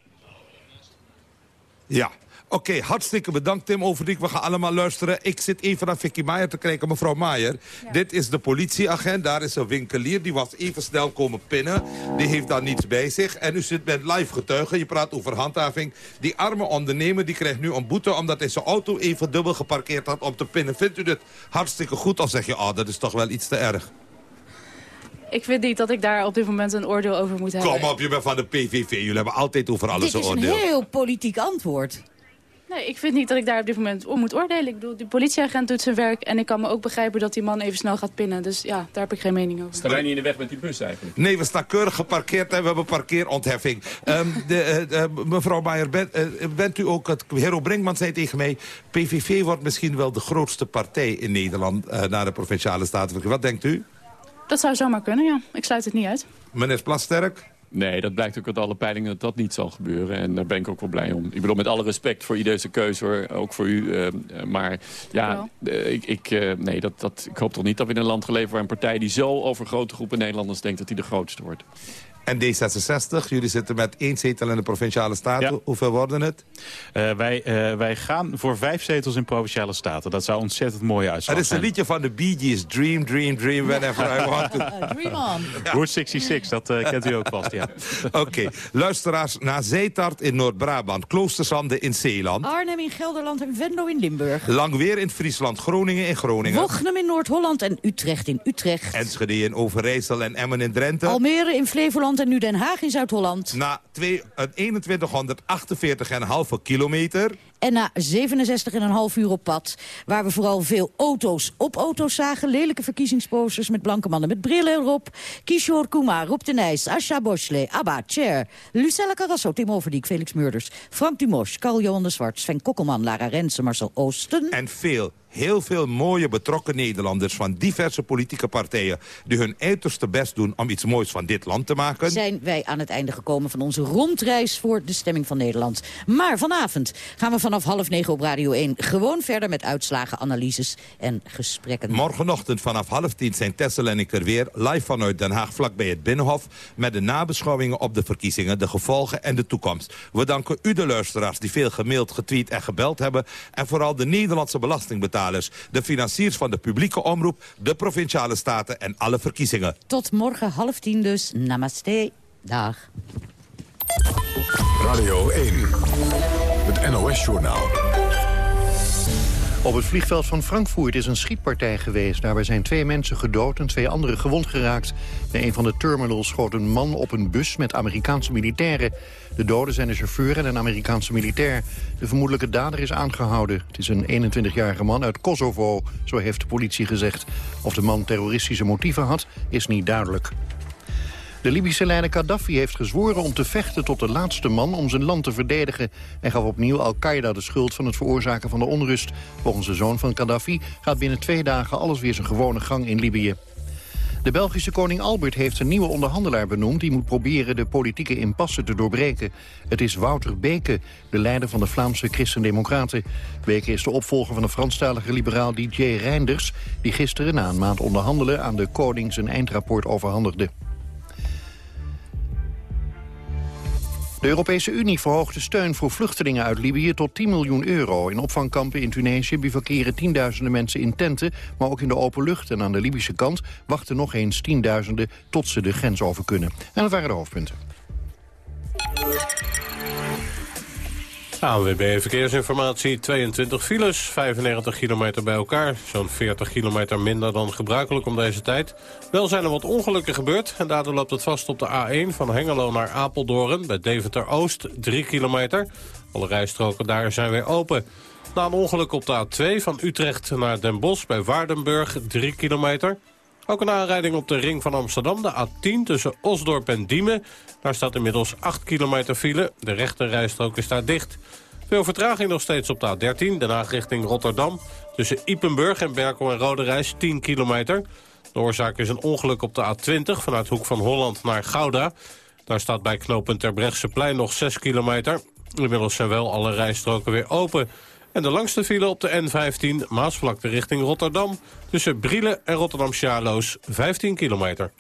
Ja. Oké, hartstikke bedankt Tim Overdiek. We gaan allemaal luisteren. Ik zit even naar Vicky Maier te kijken. Mevrouw Maier, dit is de politieagent. Daar is een winkelier. Die was even snel komen pinnen. Die heeft daar niets bij zich. En u zit met live getuigen. Je praat over handhaving. Die arme ondernemer die krijgt nu een boete... omdat hij zijn auto even dubbel geparkeerd had om te pinnen. Vindt u dit hartstikke goed? Of zeg je, oh, dat is toch wel iets te erg? Ik vind niet dat ik daar op dit moment een oordeel over moet hebben. Kom op, je bent van de PVV. Jullie hebben altijd over alles Dit een is een oordeel. heel politiek antwoord. Nee, ik vind niet dat ik daar op dit moment om moet oordelen. Ik bedoel, die politieagent doet zijn werk en ik kan me ook begrijpen dat die man even snel gaat pinnen. Dus ja, daar heb ik geen mening over. Staan wij niet in de weg met die bus eigenlijk? Nee, we staan keurig geparkeerd en we hebben parkeerontheffing. Ehm, de, eh, eh, mevrouw Maier, bent, eh, bent u ook... Het, Hero Brinkman zei tegen mij... PVV wordt misschien wel de grootste partij in Nederland... eh, na de Provinciale Staten. Wat denkt u? Dat zou zomaar kunnen, ja. Ik sluit het niet uit. Meneer Plasterk? Nee, dat blijkt ook uit alle peilingen dat dat niet zal gebeuren. En daar ben ik ook wel blij om. Ik bedoel, met alle respect voor iedere keuze, hoor. ook voor u. eh, eh, maar ja, eh, ik, ik, nee, dat, dat, ik hoop toch niet dat we in een land geleven waar een partij die zo over grote groepen Nederlanders denkt dat hij de grootste wordt. En D66, jullie zitten met één zetel in de Provinciale Staten. Hoeveel worden het? Uh, wij, uh, wij gaan voor vijf zetels in Provinciale Staten. Dat zou ontzettend mooie uitslag zijn. Het is een liedje van de Bee Gees. Dream, dream, dream, whenever I want to. [laughs] dream on. Route 66, dat uh, kent u ook vast, ja. [laughs] Oké, okay. luisteraars naar Zeetart in Noord-Brabant. Kloostersande in Zeeland. Arnhem in Gelderland en Venlo in Limburg. Langweer in Friesland, Groningen in Groningen. Wochnum in Noord-Holland en Utrecht in Utrecht. Enschede in Overijssel en Emmen in Drenthe. Almere in Flevoland en nu Den Haag in Zuid-Holland. Na 2148,5 kilometer. En na 67,5 uur op pad, waar we vooral veel auto's op auto's zagen... lelijke verkiezingsposters met blanke mannen met brillen erop... Kishore Kumar, Roep de Nijs, Asha Bosle, Abba, Cher... Lucella Carrasso, Tim Overdiek, Felix Murders... Frank Dumos, Carl-Johan de Zwart, Sven Kokkelman, Lara Rensen, Marcel Oosten... En veel, heel veel mooie betrokken Nederlanders van diverse politieke partijen... die hun uiterste best doen om iets moois van dit land te maken. Zijn wij aan het einde gekomen van onze rondreis voor de stemming van Nederland. Maar vanavond gaan we vanaf half negen op Radio 1 gewoon verder met uitslagen, analyses en gesprekken. Morgenochtend vanaf half tien zijn Tessel en ik er weer live vanuit Den Haag vlakbij het Binnenhof... met de nabeschouwingen op de verkiezingen, de gevolgen en de toekomst. We danken u de luisteraars die veel gemaild, getweet en gebeld hebben... en vooral de Nederlandse belastingbetalers, de financiers van de publieke omroep... de Provinciale Staten en alle verkiezingen. Tot morgen half tien dus. Namaste. Dag. Radio 1. NOS-journaal. Op het vliegveld van Frankfurt is een schietpartij geweest. Daarbij zijn twee mensen gedood en twee anderen gewond geraakt. Bij een van de terminals schoot een man op een bus met Amerikaanse militairen. De doden zijn een chauffeur en een Amerikaanse militair. De vermoedelijke dader is aangehouden. Het is een 21-jarige man uit Kosovo, zo heeft de politie gezegd. Of de man terroristische motieven had, is niet duidelijk. De Libische leider Gaddafi heeft gezworen om te vechten tot de laatste man om zijn land te verdedigen. Hij gaf opnieuw Al-Qaeda de schuld van het veroorzaken van de onrust. Volgens de zoon van Gaddafi gaat binnen twee dagen alles weer zijn gewone gang in Libië. De Belgische koning Albert heeft een nieuwe onderhandelaar benoemd... die moet proberen de politieke impasse te doorbreken. Het is Wouter Beke, de leider van de Vlaamse Christen-Democraten. Beke is de opvolger van de Franstalige liberaal DJ Reinders... die gisteren na een maand onderhandelen aan de koning zijn eindrapport overhandigde. De Europese Unie verhoogt de steun voor vluchtelingen uit Libië tot 10 miljoen euro. In opvangkampen in Tunesië bivakeren tienduizenden mensen in tenten... maar ook in de open lucht. En aan de Libische kant wachten nog eens tienduizenden tot ze de grens over kunnen. En dat waren de hoofdpunten. ANWB Verkeersinformatie, 22 files, 95 kilometer bij elkaar. Zo'n 40 kilometer minder dan gebruikelijk om deze tijd. Wel zijn er wat ongelukken gebeurd en daardoor loopt het vast op de A1 van Hengelo naar Apeldoorn... bij Deventer-Oost, 3 kilometer. Alle rijstroken daar zijn weer open. Na een ongeluk op de A2 van Utrecht naar Den Bosch bij Waardenburg, 3 kilometer... Ook een aanrijding op de ring van Amsterdam, de A10 tussen Osdorp en Diemen. Daar staat inmiddels 8 kilometer file. De rechterrijstrook is daar dicht. Veel vertraging nog steeds op de A13, Den Haag richting Rotterdam. Tussen Ipenburg en Berkel en Roderijs 10 kilometer. De oorzaak is een ongeluk op de A20 vanuit Hoek van Holland naar Gouda. Daar staat bij knooppunt Terbrechtseplein nog 6 kilometer. Inmiddels zijn wel alle rijstroken weer open... En de langste file op de N15, Maasvlakte richting Rotterdam... tussen Brielen en Rotterdam-Sjaloos, 15 kilometer.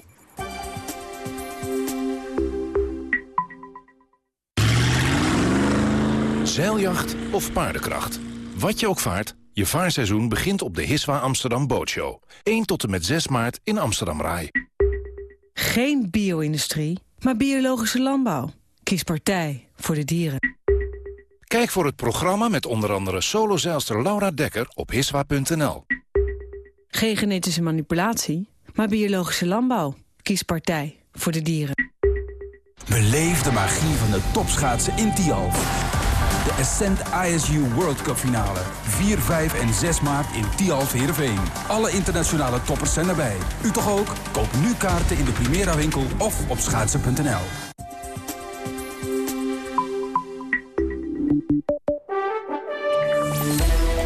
Zeiljacht of paardenkracht. Wat je ook vaart, je vaarseizoen begint op de Hiswa Amsterdam Bootshow. 1 tot en met 6 maart in Amsterdam Rai. Geen bio-industrie, maar biologische landbouw. Kies partij voor de dieren. Kijk voor het programma met onder andere solozeilster Laura Dekker op hiswa.nl. Geen genetische manipulatie, maar biologische landbouw. Kies partij voor de dieren. Beleef de magie van de topschaatsen in Tialf. De Ascent ISU World Cup finale. 4, 5 en 6 maart in Tialf Heerenveen. Alle internationale toppers zijn erbij. U toch ook? Koop nu kaarten in de Primera winkel of op schaatsen.nl.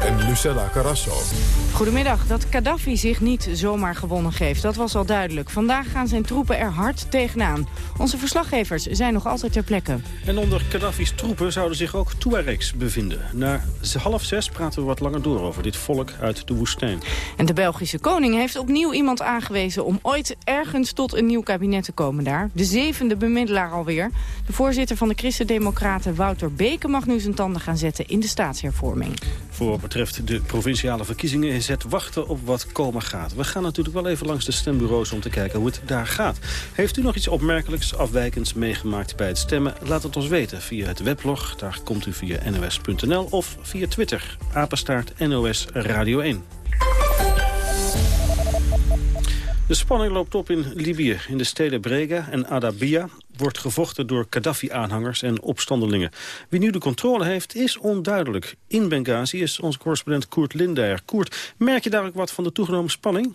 en Lucella Carrasso. Goedemiddag. Dat Gaddafi zich niet zomaar gewonnen geeft, dat was al duidelijk. Vandaag gaan zijn troepen er hard tegenaan. Onze verslaggevers zijn nog altijd ter plekke. En onder Gaddafi's troepen zouden zich ook Tuaregs bevinden. Na half zes praten we wat langer door over dit volk uit de woestijn. En de Belgische koning heeft opnieuw iemand aangewezen... om ooit ergens tot een nieuw kabinet te komen daar. De zevende bemiddelaar alweer. De voorzitter van de Christen-Democraten Wouter Beke... mag nu zijn tanden gaan zetten in de staatshervorming. Voor betreft de provinciale verkiezingen het wachten op wat komen gaat. We gaan natuurlijk wel even langs de stembureaus om te kijken hoe het daar gaat. Heeft u nog iets opmerkelijks, afwijkends meegemaakt bij het stemmen? Laat het ons weten via het weblog. Daar komt u via nos.nl of via Twitter. Apenstaart NOS Radio 1. De spanning loopt op in Libië. In de steden Brega en Adabia wordt gevochten door Gaddafi-aanhangers en opstandelingen. Wie nu de controle heeft, is onduidelijk. In Benghazi is onze correspondent Koert Lindeyer. Koert, merk je daar ook wat van de toegenomen spanning?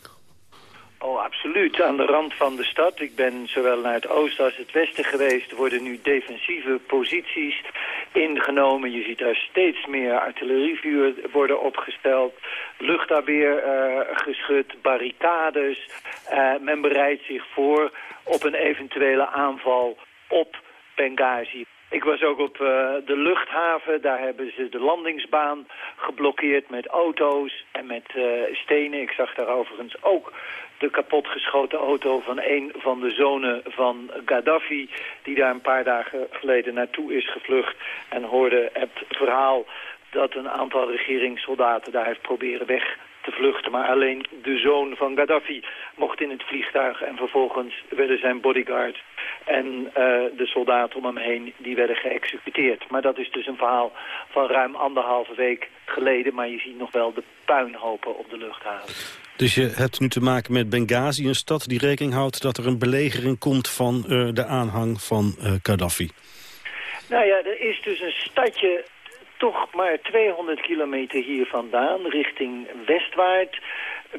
Oh, absoluut. Aan de rand van de stad. Ik ben zowel naar het oosten als het westen geweest. Er worden nu defensieve posities ingenomen. Je ziet daar steeds meer artillerievuur worden opgesteld. Luchtafweer uh, geschud, barricades. Uh, men bereidt zich voor op een eventuele aanval op Benghazi. Ik was ook op uh, de luchthaven. Daar hebben ze de landingsbaan geblokkeerd met auto's en met stenen. Ik zag daar overigens ook de kapotgeschoten auto van een van de zonen van Gaddafi... die daar een paar dagen geleden naartoe is gevlucht... en hoorde het verhaal dat een aantal regeringssoldaten daar heeft proberen weg te vluchten. Maar alleen de zoon van Gaddafi mocht in het vliegtuig... en vervolgens werden zijn bodyguards en uh, de soldaten om hem heen... die werden geëxecuteerd. Maar dat is dus een verhaal van ruim anderhalve week geleden... maar je ziet nog wel de puinhopen op de luchthaven. Dus je hebt nu te maken met Benghazi, een stad die rekening houdt... dat er een belegering komt van uh, de aanhang van uh, Gaddafi. Nou ja, er is dus een stadje toch maar 200 kilometer hier vandaan, richting westwaart.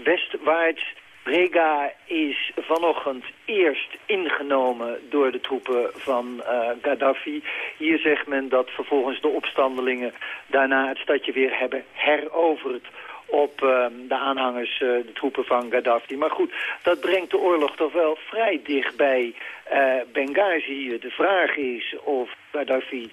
Westwaarts, Brega is vanochtend eerst ingenomen door de troepen van uh, Gaddafi. Hier zegt men dat vervolgens de opstandelingen daarna het stadje weer hebben heroverd op uh, de aanhangers, uh, de troepen van Gaddafi. Maar goed, dat brengt de oorlog toch wel vrij dicht bij uh, Benghazi. De vraag is of Gaddafi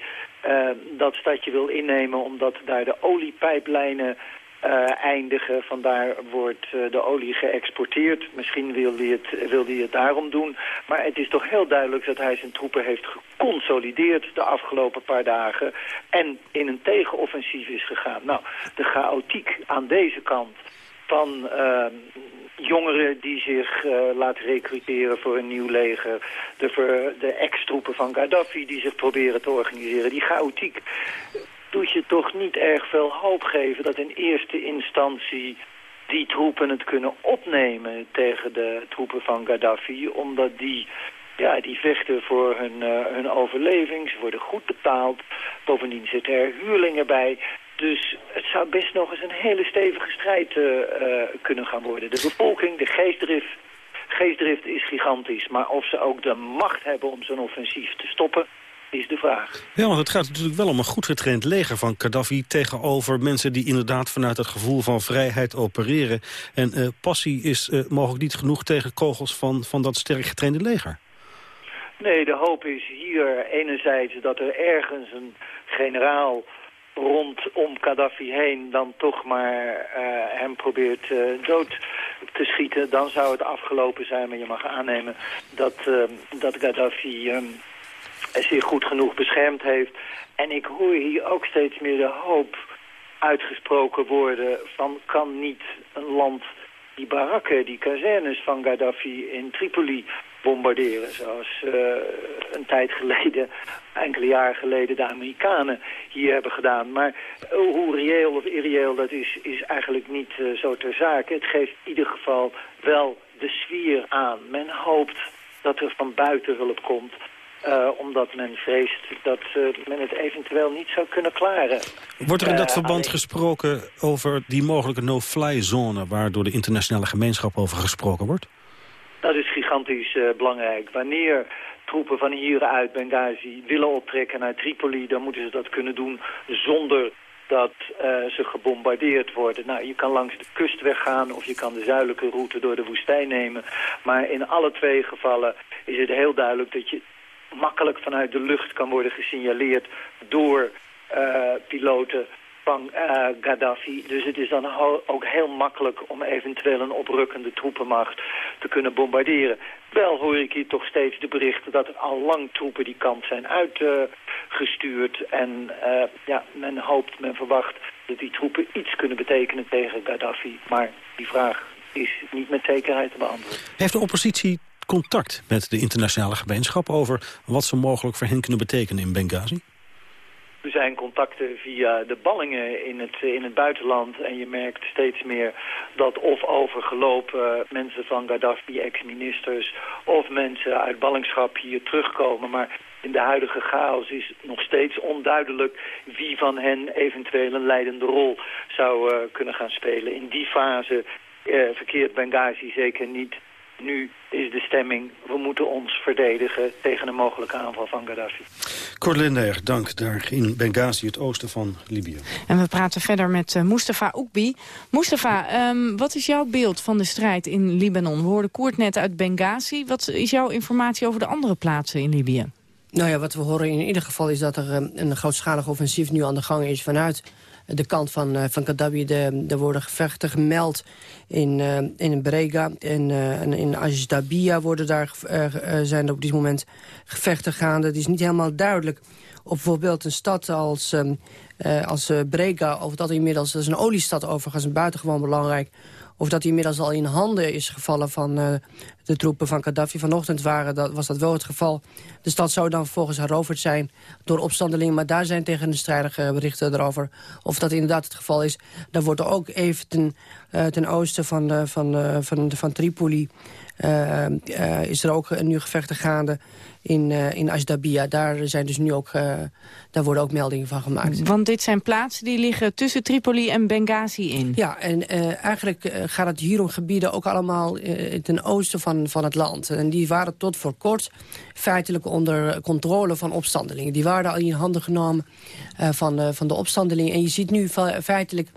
dat stadje wil innemen omdat daar de oliepijplijnen uh, eindigen. Vandaar wordt uh, de olie geëxporteerd. Misschien wil hij, het, wil hij het daarom doen. Maar het is toch heel duidelijk dat hij zijn troepen heeft geconsolideerd de afgelopen paar dagen. En in een tegenoffensief is gegaan. Nou, de chaotiek aan deze kant van uh, jongeren die zich uh, laten recruteren voor een nieuw leger. De, de ex-troepen van Gaddafi die zich proberen te organiseren. Die chaotiek doet je toch niet erg veel hoop geven dat in eerste instantie die troepen het kunnen opnemen tegen de troepen van Gaddafi, omdat die, ja, die vechten voor hun, uh, hun overleving, ze worden goed betaald, bovendien zitten er huurlingen bij. Dus het zou best nog eens een hele stevige strijd uh, uh, kunnen gaan worden. De bevolking, de geestdrift, geestdrift is gigantisch, maar of ze ook de macht hebben om zo'n offensief te stoppen, is de vraag. Ja, want het gaat natuurlijk wel om een goed getraind leger van Gaddafi... tegenover mensen die inderdaad vanuit het gevoel van vrijheid opereren. En uh, passie is uh, mogelijk niet genoeg tegen kogels van, van dat sterk getrainde leger. Nee, de hoop is hier enerzijds dat er ergens een generaal rondom Gaddafi heen dan toch maar uh, hem probeert uh, dood te schieten. Dan zou het afgelopen zijn, maar je mag aannemen dat, uh, dat Gaddafi... Um, zich goed genoeg beschermd heeft. En ik hoor hier ook steeds meer de hoop uitgesproken worden van kan niet een land die barakken, die kazernes van Gaddafi in Tripoli bombarderen. Zoals uh, een tijd geleden, [laughs] enkele jaren geleden, de Amerikanen hier hebben gedaan. Maar hoe reëel of irreëel dat is, is eigenlijk niet uh, zo ter zake. Het geeft in ieder geval wel de sfeer aan. Men hoopt dat er van buiten hulp komt. Uh, omdat men vreest dat uh, men het eventueel niet zou kunnen klaren. Wordt er in dat uh, verband alleen... gesproken over die mogelijke no-fly zone... waar door de internationale gemeenschap over gesproken wordt? Dat is gigantisch belangrijk. Wanneer troepen van hieruit Benghazi willen optrekken naar Tripoli... dan moeten ze dat kunnen doen zonder dat eh, ze gebombardeerd worden. Nou, je kan langs de kustweg gaan of je kan de zuidelijke route door de woestijn nemen. Maar in alle twee gevallen is het heel duidelijk dat je makkelijk vanuit de lucht kan worden gesignaleerd door uh, piloten van uh, Gaddafi. Dus het is dan ook heel makkelijk om eventueel een oprukkende troepenmacht te kunnen bombarderen. Wel hoor ik hier toch steeds de berichten dat er al lang troepen die kant zijn uitgestuurd. En uh, ja, men hoopt, men verwacht dat die troepen iets kunnen betekenen tegen Gaddafi. Maar die vraag is niet met zekerheid te beantwoorden. Heeft de oppositie contact met de internationale gemeenschap over wat ze mogelijk voor hen kunnen betekenen in Benghazi? Er zijn contacten via de ballingen in het, in het buitenland. En je merkt steeds meer dat of overgelopen mensen van Gaddafi, ex-ministers... of mensen uit ballingschap hier terugkomen. Maar in de huidige chaos is nog steeds onduidelijk... wie van hen eventueel een leidende rol zou uh, kunnen gaan spelen. In die fase uh, verkeert Benghazi zeker niet nu is de stemming, we moeten ons verdedigen tegen een mogelijke aanval van Gaddafi. Cor dank daar in Benghazi, het oosten van Libië. En we praten verder met uh, Mustafa Oekbi. Mustafa, um, wat is jouw beeld van de strijd in Libanon? We hoorden Koert net uit Benghazi. Wat is jouw informatie over de andere plaatsen in Libië? Nou ja, wat we horen in ieder geval is dat er um, een grootschalig offensief nu aan de gang is vanuit de kant van, uh, van Gaddafi. De, er worden gevechten gemeld in, uh, in Brega en uh, in Ajdabia worden daar, zijn er op dit moment gevechten gaande. Het is niet helemaal duidelijk of bijvoorbeeld een stad als, als Brega... of dat inmiddels, dat is een oliestad overigens, buitengewoon belangrijk of dat hij inmiddels al in handen is gevallen van uh, de troepen van Gaddafi. Vanochtend waren, dat, was dat wel het geval. De stad zou dan vervolgens heroverd zijn door opstandelingen. Maar daar zijn tegen de strijdige berichten erover. Of dat inderdaad het geval is. Daar wordt ook even ten, uh, ten oosten van, van, van, van, van Tripoli... is er ook nu gevechten gaande in, uh, in Ashdabia. Daar, zijn dus nu ook, uh, daar worden ook meldingen van gemaakt. Want dit zijn plaatsen die liggen tussen Tripoli en Benghazi in. Ja, en uh, eigenlijk gaat het hier om gebieden ook allemaal ten oosten van, van het land. En die waren tot voor kort feitelijk onder controle van opstandelingen. Die waren al in handen genomen van, van de opstandelingen. En je ziet nu feitelijk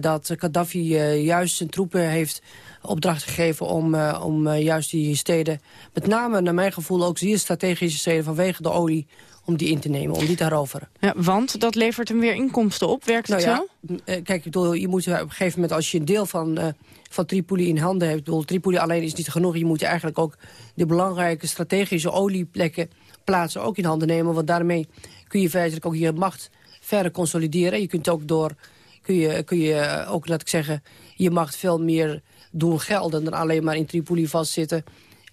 dat Gaddafi juist zijn troepen heeft opdracht gegeven om, om juist die steden... met name naar mijn gevoel ook zeer strategische steden vanwege de olie om die in te nemen, om die te heroveren. Ja, want dat levert hem weer inkomsten op, werkt het nou zo? Ja, kijk, ik bedoel, je moet op een gegeven moment, als je een deel van, uh, van Tripoli in handen hebt... Bedoel, Tripoli alleen is niet genoeg, je moet eigenlijk ook de belangrijke strategische olieplekken plaatsen ook in handen nemen. Want daarmee kun je feitelijk ook je macht verder consolideren. Je kunt ook door, kun je, kun je ook, laat ik zeggen, je macht veel meer doen gelden... dan alleen maar in Tripoli vastzitten...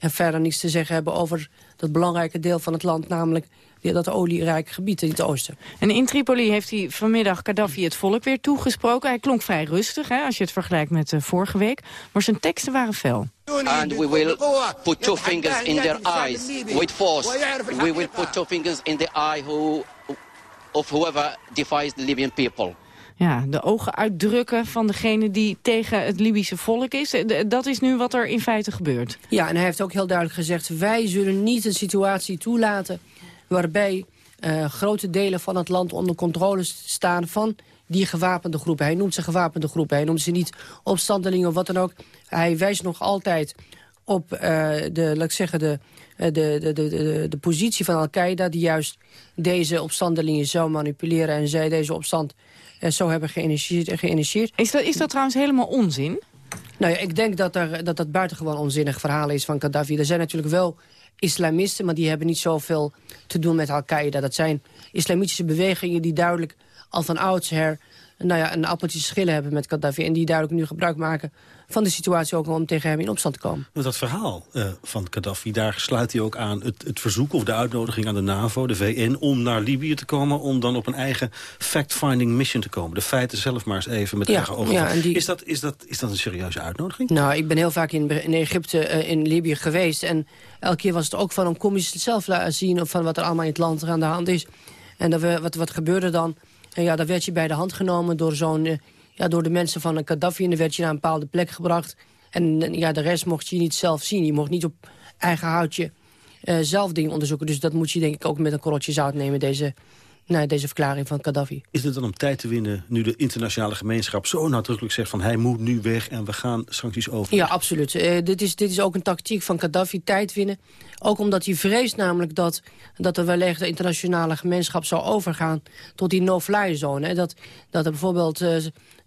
en verder niets te zeggen hebben over dat belangrijke deel van het land... namelijk dat olierijke gebied in het oosten. En in Tripoli heeft hij vanmiddag Gaddafi het volk weer toegesproken. Hij klonk vrij rustig, hè, als je het vergelijkt met uh, vorige week. Maar zijn teksten waren fel. And we will put two fingers in their eyes with force. We will put two fingers in the eye who, of whoever defies the Libyan people ja, de ogen uitdrukken van degene die tegen het Libische volk is. Dat is nu wat er in feite gebeurt. Ja, en hij heeft ook heel duidelijk gezegd... wij zullen niet een situatie toelaten waarbij uh, grote delen van het land onder controle staan van die gewapende groepen. Hij noemt ze gewapende groepen. Hij noemt ze niet opstandelingen of wat dan ook. Hij wijst nog altijd op uh, de, laat ik zeggen, de, de, de, de, de, positie van Al-Qaeda... die juist deze opstandelingen zou manipuleren... en zij deze opstand zo hebben geïnitieerd. Is, dat, is dat trouwens helemaal onzin? Nou ja, ik denk dat er, dat, dat buitengewoon onzinnig verhaal is van Gaddafi. Er zijn natuurlijk wel islamisten, maar die hebben niet zoveel te doen met Al-Qaeda. Dat zijn islamitische bewegingen die duidelijk al van oudsher nou ja, een appeltje schillen hebben met Gaddafi... en die duidelijk nu gebruik maken van de situatie ook om tegen hem in opstand te komen. Met dat verhaal uh, van Gaddafi, daar sluit hij ook aan het, het verzoek of de uitnodiging aan de NAVO, de VN, om naar Libië te komen, om dan op een eigen fact-finding mission te komen. De feiten zelf maar eens even met ja, eigen ogen. Ja, die... is, dat, is, dat, is dat een serieuze uitnodiging? Nou, ik ben heel vaak in, in Egypte, uh, in Libië geweest en elke keer was het ook van, om kom je het zelf laten zien of van wat er allemaal in het land aan de hand is. En dat we, wat, wat gebeurde dan? En ja, dan werd je bij de hand genomen door, zo'n, eh, ja, door de mensen van Gaddafi... en dan werd je naar een bepaalde plek gebracht. En ja, de rest mocht je niet zelf zien. Je mocht niet op eigen houtje uh, zelf dingen onderzoeken. Dus dat moet je denk ik ook met een korreltje zout nemen, deze, naar deze verklaring van Gaddafi. Is het dan om tijd te winnen nu de internationale gemeenschap zo nadrukkelijk zegt van hij moet nu weg en we gaan sancties over? Ja, absoluut. Eh, dit, is, dit is ook een tactiek van Gaddafi, tijd winnen. Ook omdat hij vreest namelijk dat, dat er wellicht de internationale gemeenschap zou overgaan tot die no-fly zone. Hè. Dat, dat er bijvoorbeeld eh,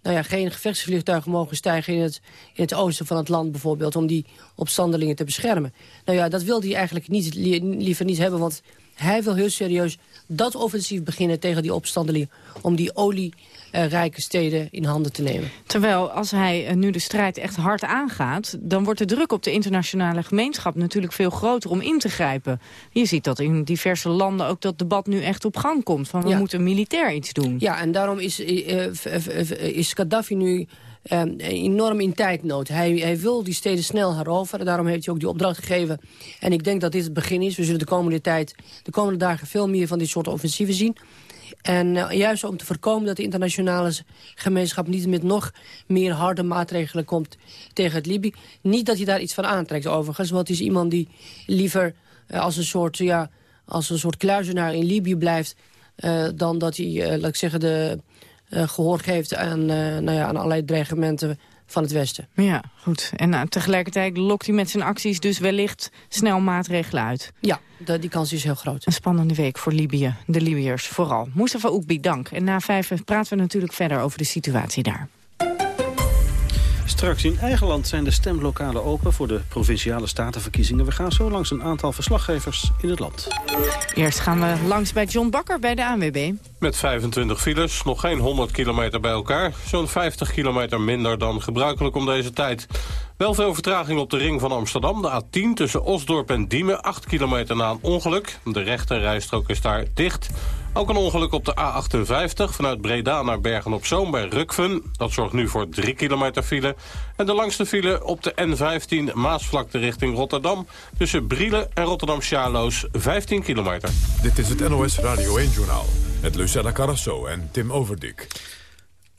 nou ja, geen gevechtsvliegtuigen mogen stijgen in het, in het oosten van het land bijvoorbeeld... om die opstandelingen te beschermen. Nou ja, dat wil hij eigenlijk niet, liever niet hebben, want hij wil heel serieus dat offensief beginnen tegen die opstandelingen... om die olierijke steden in handen te nemen. Terwijl als hij eh, nu de strijd echt hard aangaat... dan wordt de druk op de internationale gemeenschap natuurlijk veel groter om in te grijpen. Je ziet dat in diverse landen ook dat debat nu echt op gang komt. Van we moeten militair iets doen. Ja, en daarom is, uh, is Gaddafi nu um, enorm in tijdnood. Hij, hij wil die steden snel heroveren. Daarom heeft hij ook die opdracht gegeven. En ik denk dat dit het begin is. We zullen de komende tijd, de komende dagen veel meer van dit soort offensieven zien. En uh, juist om te voorkomen dat de internationale gemeenschap niet met nog meer harde maatregelen komt tegen het Libië. Niet dat hij daar iets van aantrekt overigens, want het is iemand die liever uh, als een soort, ja, als een soort kluizenaar in Libië blijft... Uh, dan dat hij, laat ik zeggen, de gehoor geeft aan, nou ja, aan allerlei dreigementen van het Westen. Ja, goed. En uh, tegelijkertijd lokt hij met zijn acties dus wellicht snel maatregelen uit. Ja, de, die kans is heel groot. Een spannende week voor Libië, de Libiërs vooral. Mustafa Oekbi, dank. En na vijf praten we natuurlijk verder over de situatie daar. Straks in eigen land zijn de stemlokalen open voor de provinciale statenverkiezingen. We gaan zo langs een aantal verslaggevers in het land. Eerst gaan we langs bij John Bakker bij de ANWB. Met 25 files, nog geen 100 kilometer bij elkaar. Zo'n 50 kilometer minder dan gebruikelijk om deze tijd. Wel veel vertraging op de ring van Amsterdam. De A10 tussen Osdorp en Diemen, 8 kilometer na een ongeluk. De rechterrijstrook is daar dicht. Ook een ongeluk op de A58 vanuit Breda naar Bergen-op-Zoom bij Rukven. Dat zorgt nu voor 3 kilometer file. En de langste file op de N15 Maasvlakte richting Rotterdam... tussen Brielen en Rotterdam-Sjaloos 15 kilometer. Dit is het NOS Radio 1-journaal met Lucella Carrasso en Tim Overdik.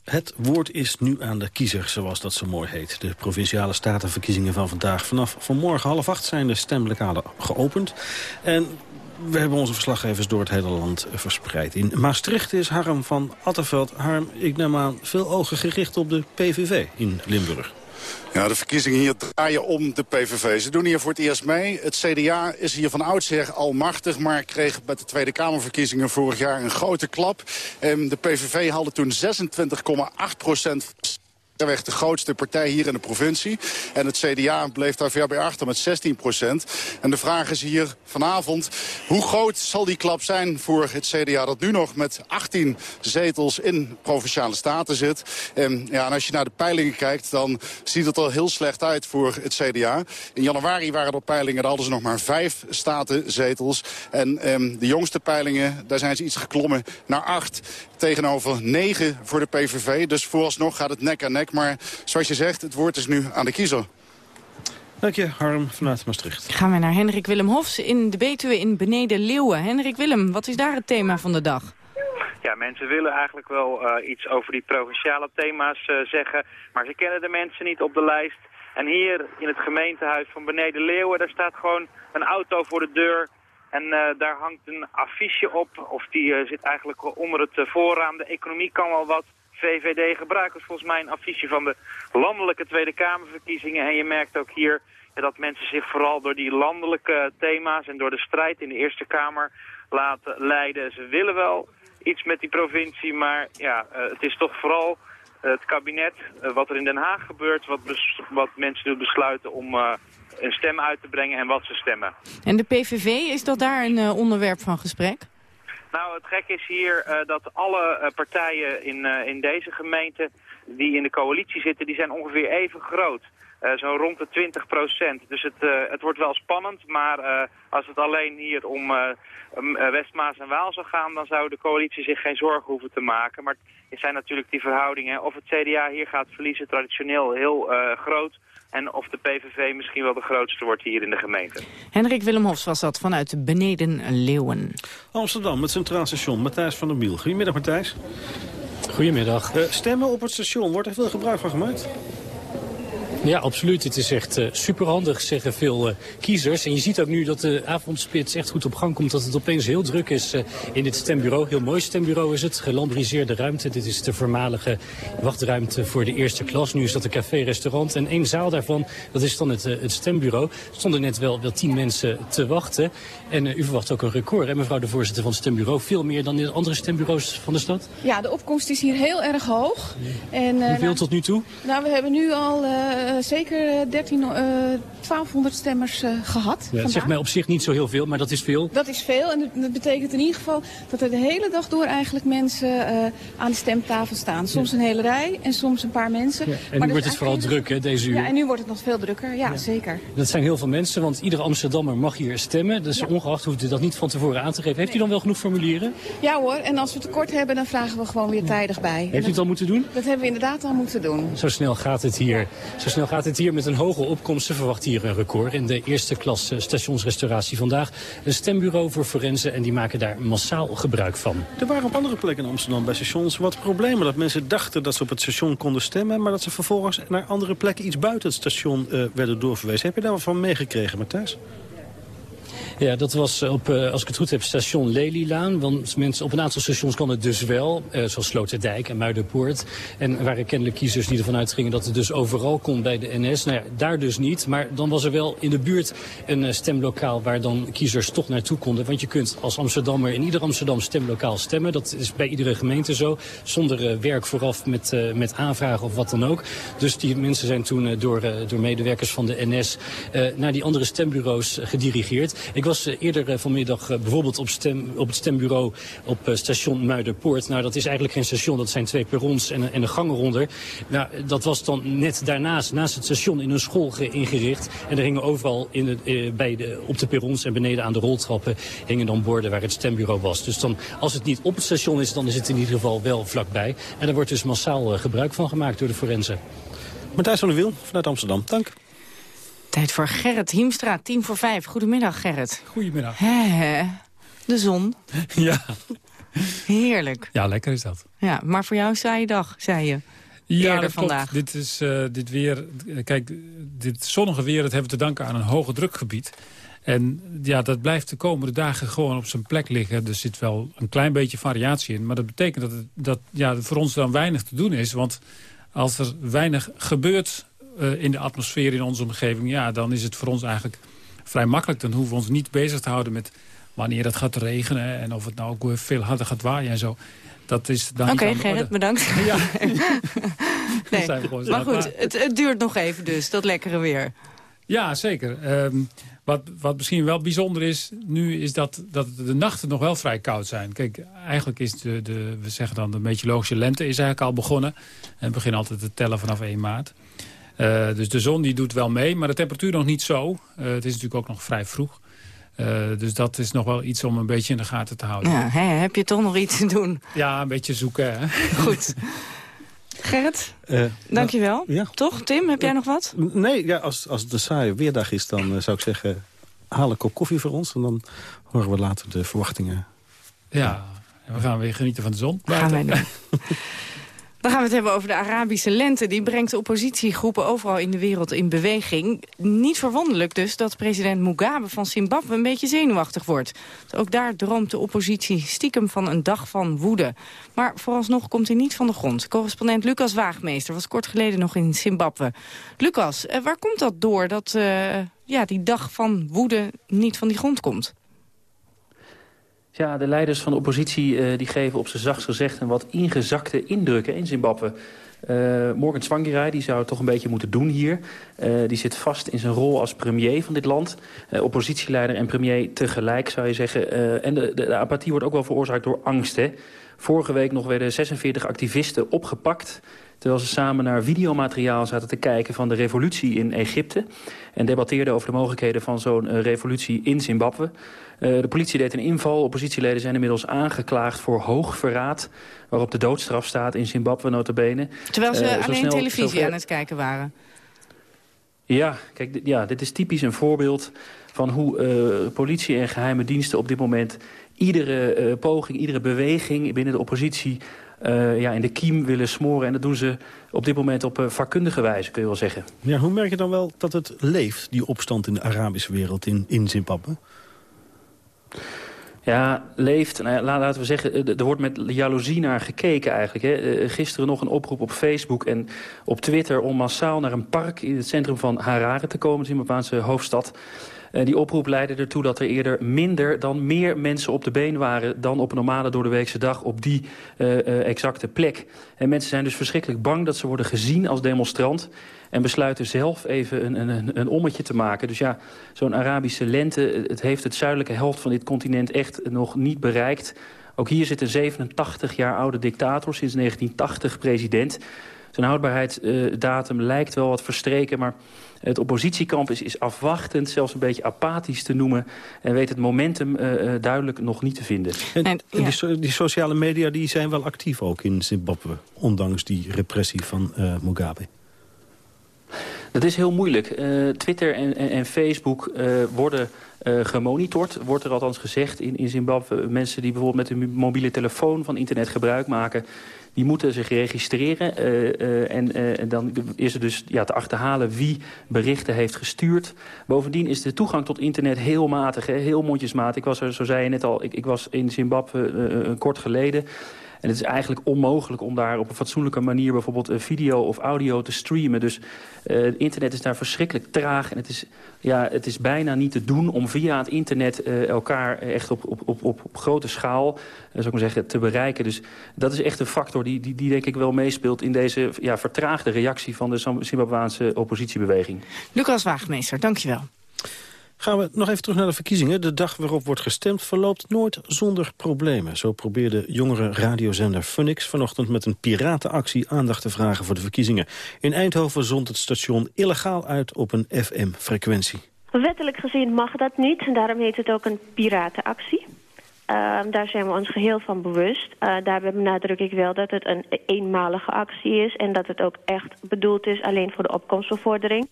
Het woord is nu aan de kiezer, zoals dat zo mooi heet. De provinciale statenverkiezingen van vandaag. Vanaf vanmorgen half acht zijn de stemlokalen geopend. En we hebben onze verslaggevers door het hele land verspreid. In Maastricht is Harm van Attenveld. Harm, ik neem aan veel ogen gericht op de PVV in Limburg. Ja, de verkiezingen hier draaien om de PVV. Ze doen hier voor het eerst mee. Het CDA is hier van oudsher al machtig... maar kreeg bij de Tweede Kamerverkiezingen vorig jaar een grote klap. De PVV haalde toen 26,8 procent weg de grootste partij hier in de provincie. En het CDA bleef daar ver bij achter met 16 procent. En de vraag is hier vanavond, hoe groot zal die klap zijn voor het CDA... dat nu nog met 18 zetels in Provinciale Staten zit. En, ja, en als je naar de peilingen kijkt, dan ziet het er heel slecht uit voor het CDA. In januari waren er peilingen, daar hadden ze nog maar vijf statenzetels. En ehm, de jongste peilingen, daar zijn ze iets geklommen naar acht tegenover 9 voor de PVV. Dus vooralsnog gaat het nek aan nek. Maar zoals je zegt, het woord is nu aan de kiezer. Dank je, Harm vanuit Maastricht. Gaan we naar Hendrik Willem Hofs in de Betuwe in Beneden Leeuwen. Hendrik Willem, wat is daar het thema van de dag? Ja, mensen willen eigenlijk wel uh, iets over die provinciale thema's uh, zeggen, maar ze kennen de mensen niet op de lijst. En hier in het gemeentehuis van Beneden Leeuwen, daar staat gewoon een auto voor de deur en uh, daar hangt een affiche op, of die uh, zit eigenlijk onder het uh, voorraam. De economie kan wel wat. VVD gebruikt volgens mij een affiche van de landelijke Tweede Kamerverkiezingen. En je merkt ook hier dat mensen zich vooral door die landelijke thema's en door de strijd in de Eerste Kamer laten leiden. Ze willen wel iets met die provincie, maar ja, het is toch vooral het kabinet, wat er in Den Haag gebeurt, wat, wat mensen nu besluiten om een stem uit te brengen en wat ze stemmen. En de PVV, is dat daar een onderwerp van gesprek? Nou, het gek is hier uh, dat alle uh, partijen in, in deze gemeente die in de coalitie zitten, die zijn ongeveer even groot. Zo rond de 20 procent. Dus het, het wordt wel spannend, maar als het alleen hier om Westmaas en Waal zou gaan, dan zou de coalitie zich geen zorgen hoeven te maken. Maar het zijn natuurlijk die verhoudingen. Of het CDA hier gaat verliezen, traditioneel heel groot. En of de PVV misschien wel de grootste wordt hier in de gemeente. Hendrik Willem Hofs was dat vanuit Beneden Leeuwen. Amsterdam, het Centraal Station. Matthijs van der Biel. Goedemiddag, Matthijs. Goedemiddag. Uh, stemmen op het station, wordt er veel gebruik van gemaakt? Ja, absoluut. Het is echt uh, superhandig, zeggen veel uh, kiezers. En je ziet ook nu dat de avondspits echt goed op gang komt. Dat het opeens heel druk is uh, in dit stembureau. Heel mooi stembureau is het. Gelambriseerde ruimte. Dit is de voormalige wachtruimte voor de eerste klas. Nu is dat een café-restaurant. En één zaal daarvan, dat is dan het, het stembureau. Er stonden net wel, wel tien mensen te wachten. En u verwacht ook een record, hè, mevrouw de voorzitter van het stembureau. Veel meer dan in de andere stembureaus van de stad? Ja, de opkomst is hier heel erg hoog. En, Hoeveel nou, tot nu toe? Nou, we hebben nu al zeker 13, 1200 stemmers uh, gehad. Ja, dat zegt mij op zich niet zo heel veel, maar dat is veel. Dat is veel en dat betekent in ieder geval dat er de hele dag door eigenlijk mensen aan de stemtafel staan. Soms een hele rij en soms een paar mensen. Ja. En nu wordt het vooral druk, hè, deze uur? Ja, en nu wordt het nog veel drukker, ja, zeker. Dat zijn heel veel mensen, want iedere Amsterdammer mag hier stemmen. Dus ongeacht hoeft u dat niet van tevoren aan te geven. Heeft u dan wel genoeg formulieren? Ja hoor, en als we tekort hebben, dan vragen we gewoon weer tijdig bij. Heeft u het al moeten doen? Dat hebben we inderdaad al moeten doen. Zo snel gaat het hier. Zo snel gaat het hier met een hoge opkomst. Ze verwacht hier een record in de eerste klas stationsrestauratie vandaag. Een stembureau voor forensen en die maken daar massaal gebruik van. Er waren op andere plekken in Amsterdam bij stations wat problemen. Dat mensen dachten dat ze op het station konden stemmen... maar dat ze vervolgens naar andere plekken iets buiten het station uh, werden doorverwezen. Heb je daar wat van meegekregen, Matthijs? Ja, dat was op, uh, als ik het goed heb, station Lelylaan. Want mensen, op een aantal stations kan het dus wel. Uh, zoals Sloterdijk en Muiderpoort. En waren kennelijk kiezers die ervan uitgingen dat het dus overal kon bij de NS. Nou ja, daar dus niet. Maar dan was er wel in de buurt een uh, stemlokaal waar dan kiezers toch naartoe konden. Want je kunt als Amsterdammer in ieder Amsterdam stemlokaal stemmen. Dat is bij iedere gemeente zo. Zonder werk vooraf met, met aanvragen of wat dan ook. Dus die mensen zijn toen door, door medewerkers van de NS naar die andere stembureaus gedirigeerd. Ik was eh, eerder eh, vanmiddag eh, bijvoorbeeld op, stem, op het stembureau op station Muiderpoort. Nou, dat is eigenlijk geen station, dat zijn twee perrons en, en een gang eronder. Nou, dat was dan net daarnaast, naast het station, in een school ingericht. En er hingen overal in de, bij de, op de perrons en beneden aan de roltrappen hingen dan borden waar het stembureau was. Dus dan, als het niet op het station is, dan is het in ieder geval wel vlakbij. En daar wordt dus massaal gebruik van gemaakt door de forensen. Matthijs van der Wiel vanuit Amsterdam. Dank. Tijd voor Gerrit Hiemstra, tien voor vijf. Goedemiddag, Gerrit. Goedemiddag. He, de zon. [laughs] Ja. Heerlijk. Ja, lekker is dat. Ja, maar voor jou saaie dag, zei je. Ja, dat vandaag. Dit is uh, dit weer. Kijk, dit zonnige weer dat hebben we te danken aan een hoge drukgebied. En ja, dat blijft de komende dagen gewoon op zijn plek liggen. Er zit wel een klein beetje variatie in. Maar dat betekent dat, het, dat ja, voor ons dan weinig te doen is. Want als er weinig gebeurt uh, in de atmosfeer in onze omgeving... ja, dan is het voor ons eigenlijk vrij makkelijk. Dan hoeven we ons niet bezig te houden met wanneer het gaat regenen... en of het nou ook veel harder gaat waaien en zo. Dat is dan Oké, Gerrit, bedankt. [laughs] Ja. [laughs] nee. Maar goed, het, het, duurt nog even dus, dat lekkere weer. Ja, zeker. Um, wat, wat misschien wel bijzonder is nu, is dat, dat de nachten nog wel vrij koud zijn. Kijk, eigenlijk is de, de we zeggen dan de meteorologische lente is eigenlijk al begonnen. En we beginnen altijd te tellen vanaf 1 maart. Uh, dus de zon die doet wel mee, maar de temperatuur nog niet zo. Uh, het is natuurlijk ook nog vrij vroeg. Uh, dus dat is nog wel iets om een beetje in de gaten te houden. Ja, hè, heb je toch nog iets te doen? Ja, een beetje zoeken. Hè? [laughs] Goed. Gerrit, dankjewel. Nou, ja. Toch, Tim, heb jij nog wat? Nee, ja, als, als het een saaie weerdag is, dan zou ik zeggen... haal een kop koffie voor ons en dan horen we later de verwachtingen. Ja, we gaan weer genieten van de zon. Gaan wij doen. [laughs] Dan gaan we het hebben over de Arabische lente. Die brengt oppositiegroepen overal in de wereld in beweging. Niet verwonderlijk dus dat president Mugabe van Zimbabwe een beetje zenuwachtig wordt. Dus ook daar droomt de oppositie stiekem van een dag van woede. Maar vooralsnog komt hij niet van de grond. Correspondent Lucas Waagmeester was kort geleden nog in Zimbabwe. Lucas, eh, waar komt dat door dat uh, ja, die dag van woede niet van die grond komt? Ja, de leiders van de oppositie uh, die geven op zijn zachtst gezegd... een wat ingezakte indrukken in Zimbabwe. Uh, Morgan Tsvangirai die zou het toch een beetje moeten doen hier. Uh, die zit vast in zijn rol als premier van dit land. Oppositieleider en premier tegelijk, zou je zeggen. en de, de, de, apathie wordt ook wel veroorzaakt door angst. Hè? Vorige week nog werden 46 activisten opgepakt... terwijl ze samen naar videomateriaal zaten te kijken van de revolutie in Egypte... en debatteerden over de mogelijkheden van zo'n revolutie in Zimbabwe. Uh, de politie deed een inval. Oppositieleden zijn inmiddels aangeklaagd voor hoogverraad... waarop de doodstraf staat in Zimbabwe notabene. Terwijl ze uh, alleen snel, televisie aan het kijken waren. Ja, kijk, ja, dit is typisch een voorbeeld van hoe uh, politie en geheime diensten op dit moment... iedere poging, iedere beweging binnen de oppositie ja, in de kiem willen smoren. En dat doen ze op dit moment op vakkundige wijze, kun je wel zeggen. Ja, hoe merk je dan wel dat het leeft, die opstand in de Arabische wereld in, in Zimbabwe? Ja, leeft. Nou ja, laten we zeggen, er wordt met jaloezie naar gekeken eigenlijk. Hè. Gisteren nog een oproep op Facebook en op Twitter... om massaal naar een park in het centrum van Harare te komen, de Zimbabweanse hoofdstad. Uh, die oproep leidde ertoe dat er eerder minder dan meer mensen op de been waren... dan op een normale doordeweekse dag op die uh, uh, exacte plek. En mensen zijn dus verschrikkelijk bang dat ze worden gezien als demonstrant... en besluiten zelf even een, een, een ommetje te maken. Dus ja, zo'n Arabische lente, het heeft het zuidelijke helft van dit continent echt nog niet bereikt. Ook hier zit een 87 jaar oude dictator, sinds 1980 president... Zijn houdbaarheidsdatum lijkt wel wat verstreken, maar het oppositiekamp is, is afwachtend, zelfs een beetje apathisch te noemen... en weet het momentum uh, duidelijk nog niet te vinden. En, en die, die, sociale media die zijn wel actief ook in Zimbabwe... ondanks die repressie van uh, Mugabe. Dat is heel moeilijk. Uh, Twitter en, en, en Facebook worden gemonitord. Wordt er althans gezegd in, in Zimbabwe. Mensen die bijvoorbeeld met een mobiele telefoon van internet gebruik maken die moeten zich registreren. Uh, en, uh, en, dan is er dus ja, te achterhalen wie berichten heeft gestuurd. Bovendien is de toegang tot internet heel matig, hè, heel mondjesmatig. Ik was er, zo zei je net al, ik, ik was in Zimbabwe kort geleden... En het is eigenlijk onmogelijk om daar op een fatsoenlijke manier... bijvoorbeeld video of audio te streamen. Dus uh, internet is daar verschrikkelijk traag. En het is, ja, het is bijna niet te doen om via het internet uh, elkaar echt op, op, op, op, grote schaal... Uh, zou ik maar zeggen, te bereiken. Dus dat is echt een factor die, die, die denk ik wel meespeelt... in deze ja, vertraagde reactie van de Zimbabweanse oppositiebeweging. Lucas Waagmeester, dankjewel. Gaan we nog even terug naar de verkiezingen. De dag waarop wordt gestemd verloopt nooit zonder problemen. Zo probeerde jongere radiozender Funix vanochtend met een piratenactie aandacht te vragen voor de verkiezingen. In Eindhoven zond het station illegaal uit op een FM-frequentie. Wettelijk gezien mag dat niet en daarom heet het ook een piratenactie. Uh, daar zijn we ons geheel van bewust. Uh, daarbij benadruk ik wel dat het een eenmalige actie is... en dat het ook echt bedoeld is alleen voor de opkomstbevordering.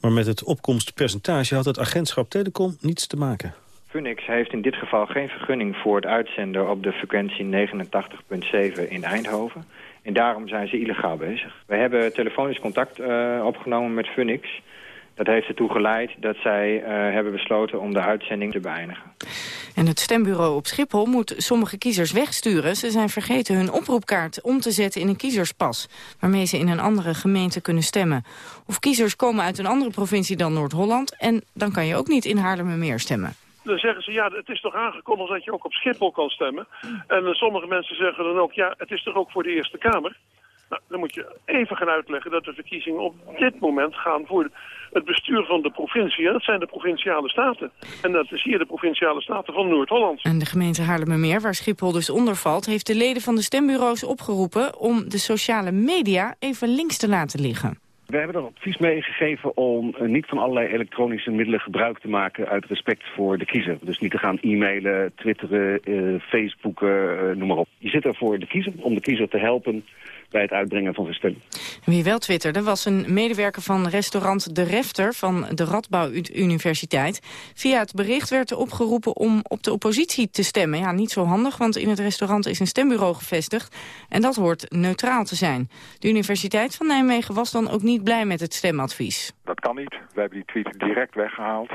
Maar met het opkomstpercentage had het agentschap Telecom niets te maken. Funix heeft in dit geval geen vergunning voor het uitzenden op de frequentie 89.7 in Eindhoven. En daarom zijn ze illegaal bezig. We hebben telefonisch contact uh, opgenomen met Funix. Dat heeft ertoe geleid dat zij uh, hebben besloten om de uitzending te beëindigen. En het stembureau op Schiphol moet sommige kiezers wegsturen. Ze zijn vergeten hun oproepkaart om te zetten in een kiezerspas... waarmee ze in een andere gemeente kunnen stemmen. Of kiezers komen uit een andere provincie dan Noord-Holland... en dan kan je ook niet in Haarlemmermeer stemmen. Dan zeggen ze, ja, het is toch aangekondigd dat je ook op Schiphol kan stemmen. En uh, sommige mensen zeggen dan ook, ja, het is toch ook voor de Eerste Kamer. Nou, dan moet je even gaan uitleggen dat de verkiezingen op dit moment gaan voor het bestuur van de provincie. Dat zijn de provinciale staten. En dat is hier de provinciale staten van Noord-Holland. En de gemeente Haarlemmermeer, waar Schiphol dus onder valt... heeft de leden van de stembureaus opgeroepen om de sociale media even links te laten liggen. We hebben er advies meegegeven om uh, niet van allerlei elektronische middelen gebruik te maken uit respect voor de kiezer. Dus niet te gaan e-mailen, twitteren, uh, facebooken, uh, noem maar op. Je zit er voor de kiezer, om de kiezer te helpen bij het uitbrengen van zijn stem. Wie wel twitterde was een medewerker van restaurant De Refter van de Radbouw Universiteit. Via het bericht werd er opgeroepen om op de oppositie te stemmen. Ja, niet zo handig, want in het restaurant is een stembureau gevestigd. En dat hoort neutraal te zijn. De Universiteit van Nijmegen was dan ook niet blij met het stemadvies. Dat kan niet. We hebben die tweet direct weggehaald.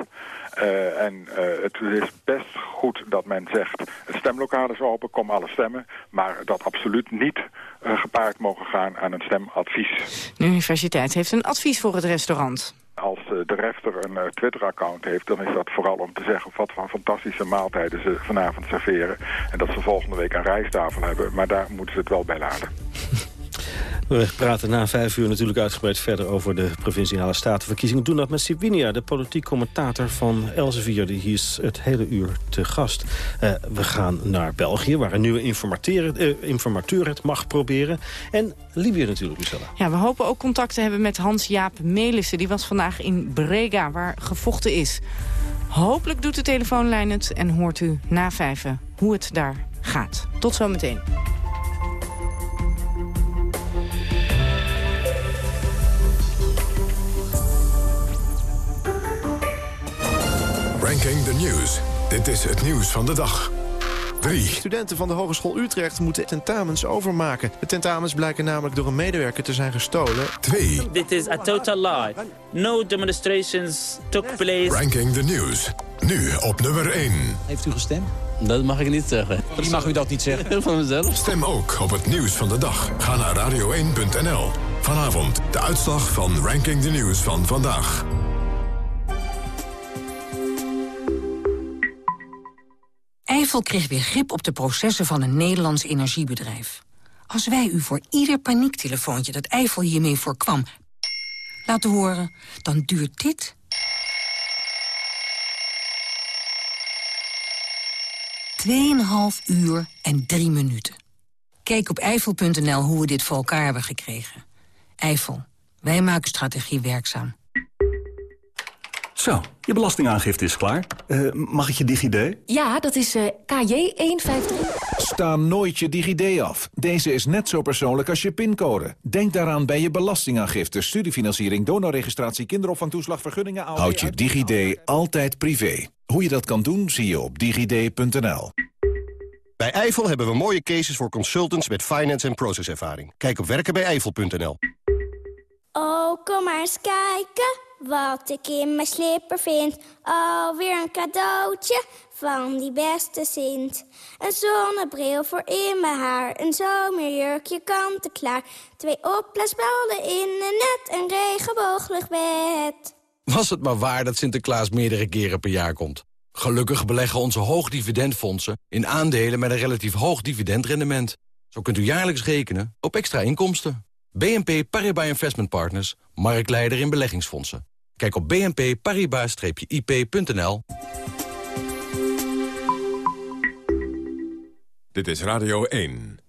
Uh, en uh, het is best goed dat men zegt, het stemlokaal is open, kom alle stemmen. Maar dat absoluut niet uh, gepaard mogen gaan aan een stemadvies. De universiteit heeft een advies voor het restaurant. Als de refter een Twitter-account heeft, dan is dat vooral om te zeggen wat voor fantastische maaltijden ze vanavond serveren. En dat ze volgende week een rijsttafel hebben, maar daar moeten ze het wel bij laten. [laughs] We praten na vijf uur natuurlijk uitgebreid verder over de provinciale statenverkiezingen. Doen dat met Sibinia, de politiek commentator van Elsevier. Die is het hele uur te gast. Uh, we gaan naar België, waar een nieuwe informateur, uh, informateur het mag proberen. En Libië natuurlijk, Lucella. Ja, we hopen ook contact te hebben met Hans-Jaap Melissen. Die was vandaag in Brega, waar gevochten is. Hopelijk doet de telefoonlijn het en hoort u na vijven hoe het daar gaat. Tot zometeen. Ranking the News. Dit is het nieuws van de dag. 3. Studenten van de Hogeschool Utrecht moeten tentamens overmaken. De tentamens blijken namelijk door een medewerker te zijn gestolen. 2. Dit is a total lie. No demonstrations took place. Ranking the News. Nu op nummer 1. Heeft u gestemd? Dat mag ik niet zeggen. Wie mag u dat niet zeggen? [laughs] Van mezelf. Stem ook op het nieuws van de dag. Ga naar radio1.nl. Vanavond de uitslag van Ranking the News van vandaag. Eiffel kreeg weer grip op de processen van een Nederlands energiebedrijf. Als wij u voor ieder paniektelefoontje dat Eiffel hiermee voorkwam... laten horen, dan duurt dit... Tweeënhalf uur en drie minuten. Kijk op eiffel.nl hoe we dit voor elkaar hebben gekregen. Eiffel, wij maken strategie werkzaam. Zo, je belastingaangifte is klaar. Eh, mag ik je DigiD? Ja, dat is eh, KJ153. Sta nooit je DigiD af. Deze is net zo persoonlijk als je pincode. Denk daaraan bij je belastingaangifte, studiefinanciering, donorregistratie, kinderopvangtoeslag, vergunningen... Houd je DigiD altijd privé. Hoe je dat kan doen, zie je op digid.nl. Bij Eiffel hebben we mooie cases voor consultants met finance en processervaring. Kijk op werkenbijeiffel.nl. Oh, kom maar eens kijken wat ik in mijn slipper vind. Alweer een cadeautje van die beste Sint. Een zonnebril voor in mijn haar, een zomerjurkje kant-en-klaar. Twee opblaasballen in een net, een regenbooglig bed. Was het maar waar dat Sinterklaas meerdere keren per jaar komt. Gelukkig beleggen onze hoogdividendfondsen in aandelen met een relatief hoog dividendrendement. Zo kunt u jaarlijks rekenen op extra inkomsten. BNP Paribas Investment Partners, marktleider in beleggingsfondsen. Kijk op bnpparibas-ip.nl. Dit is Radio 1.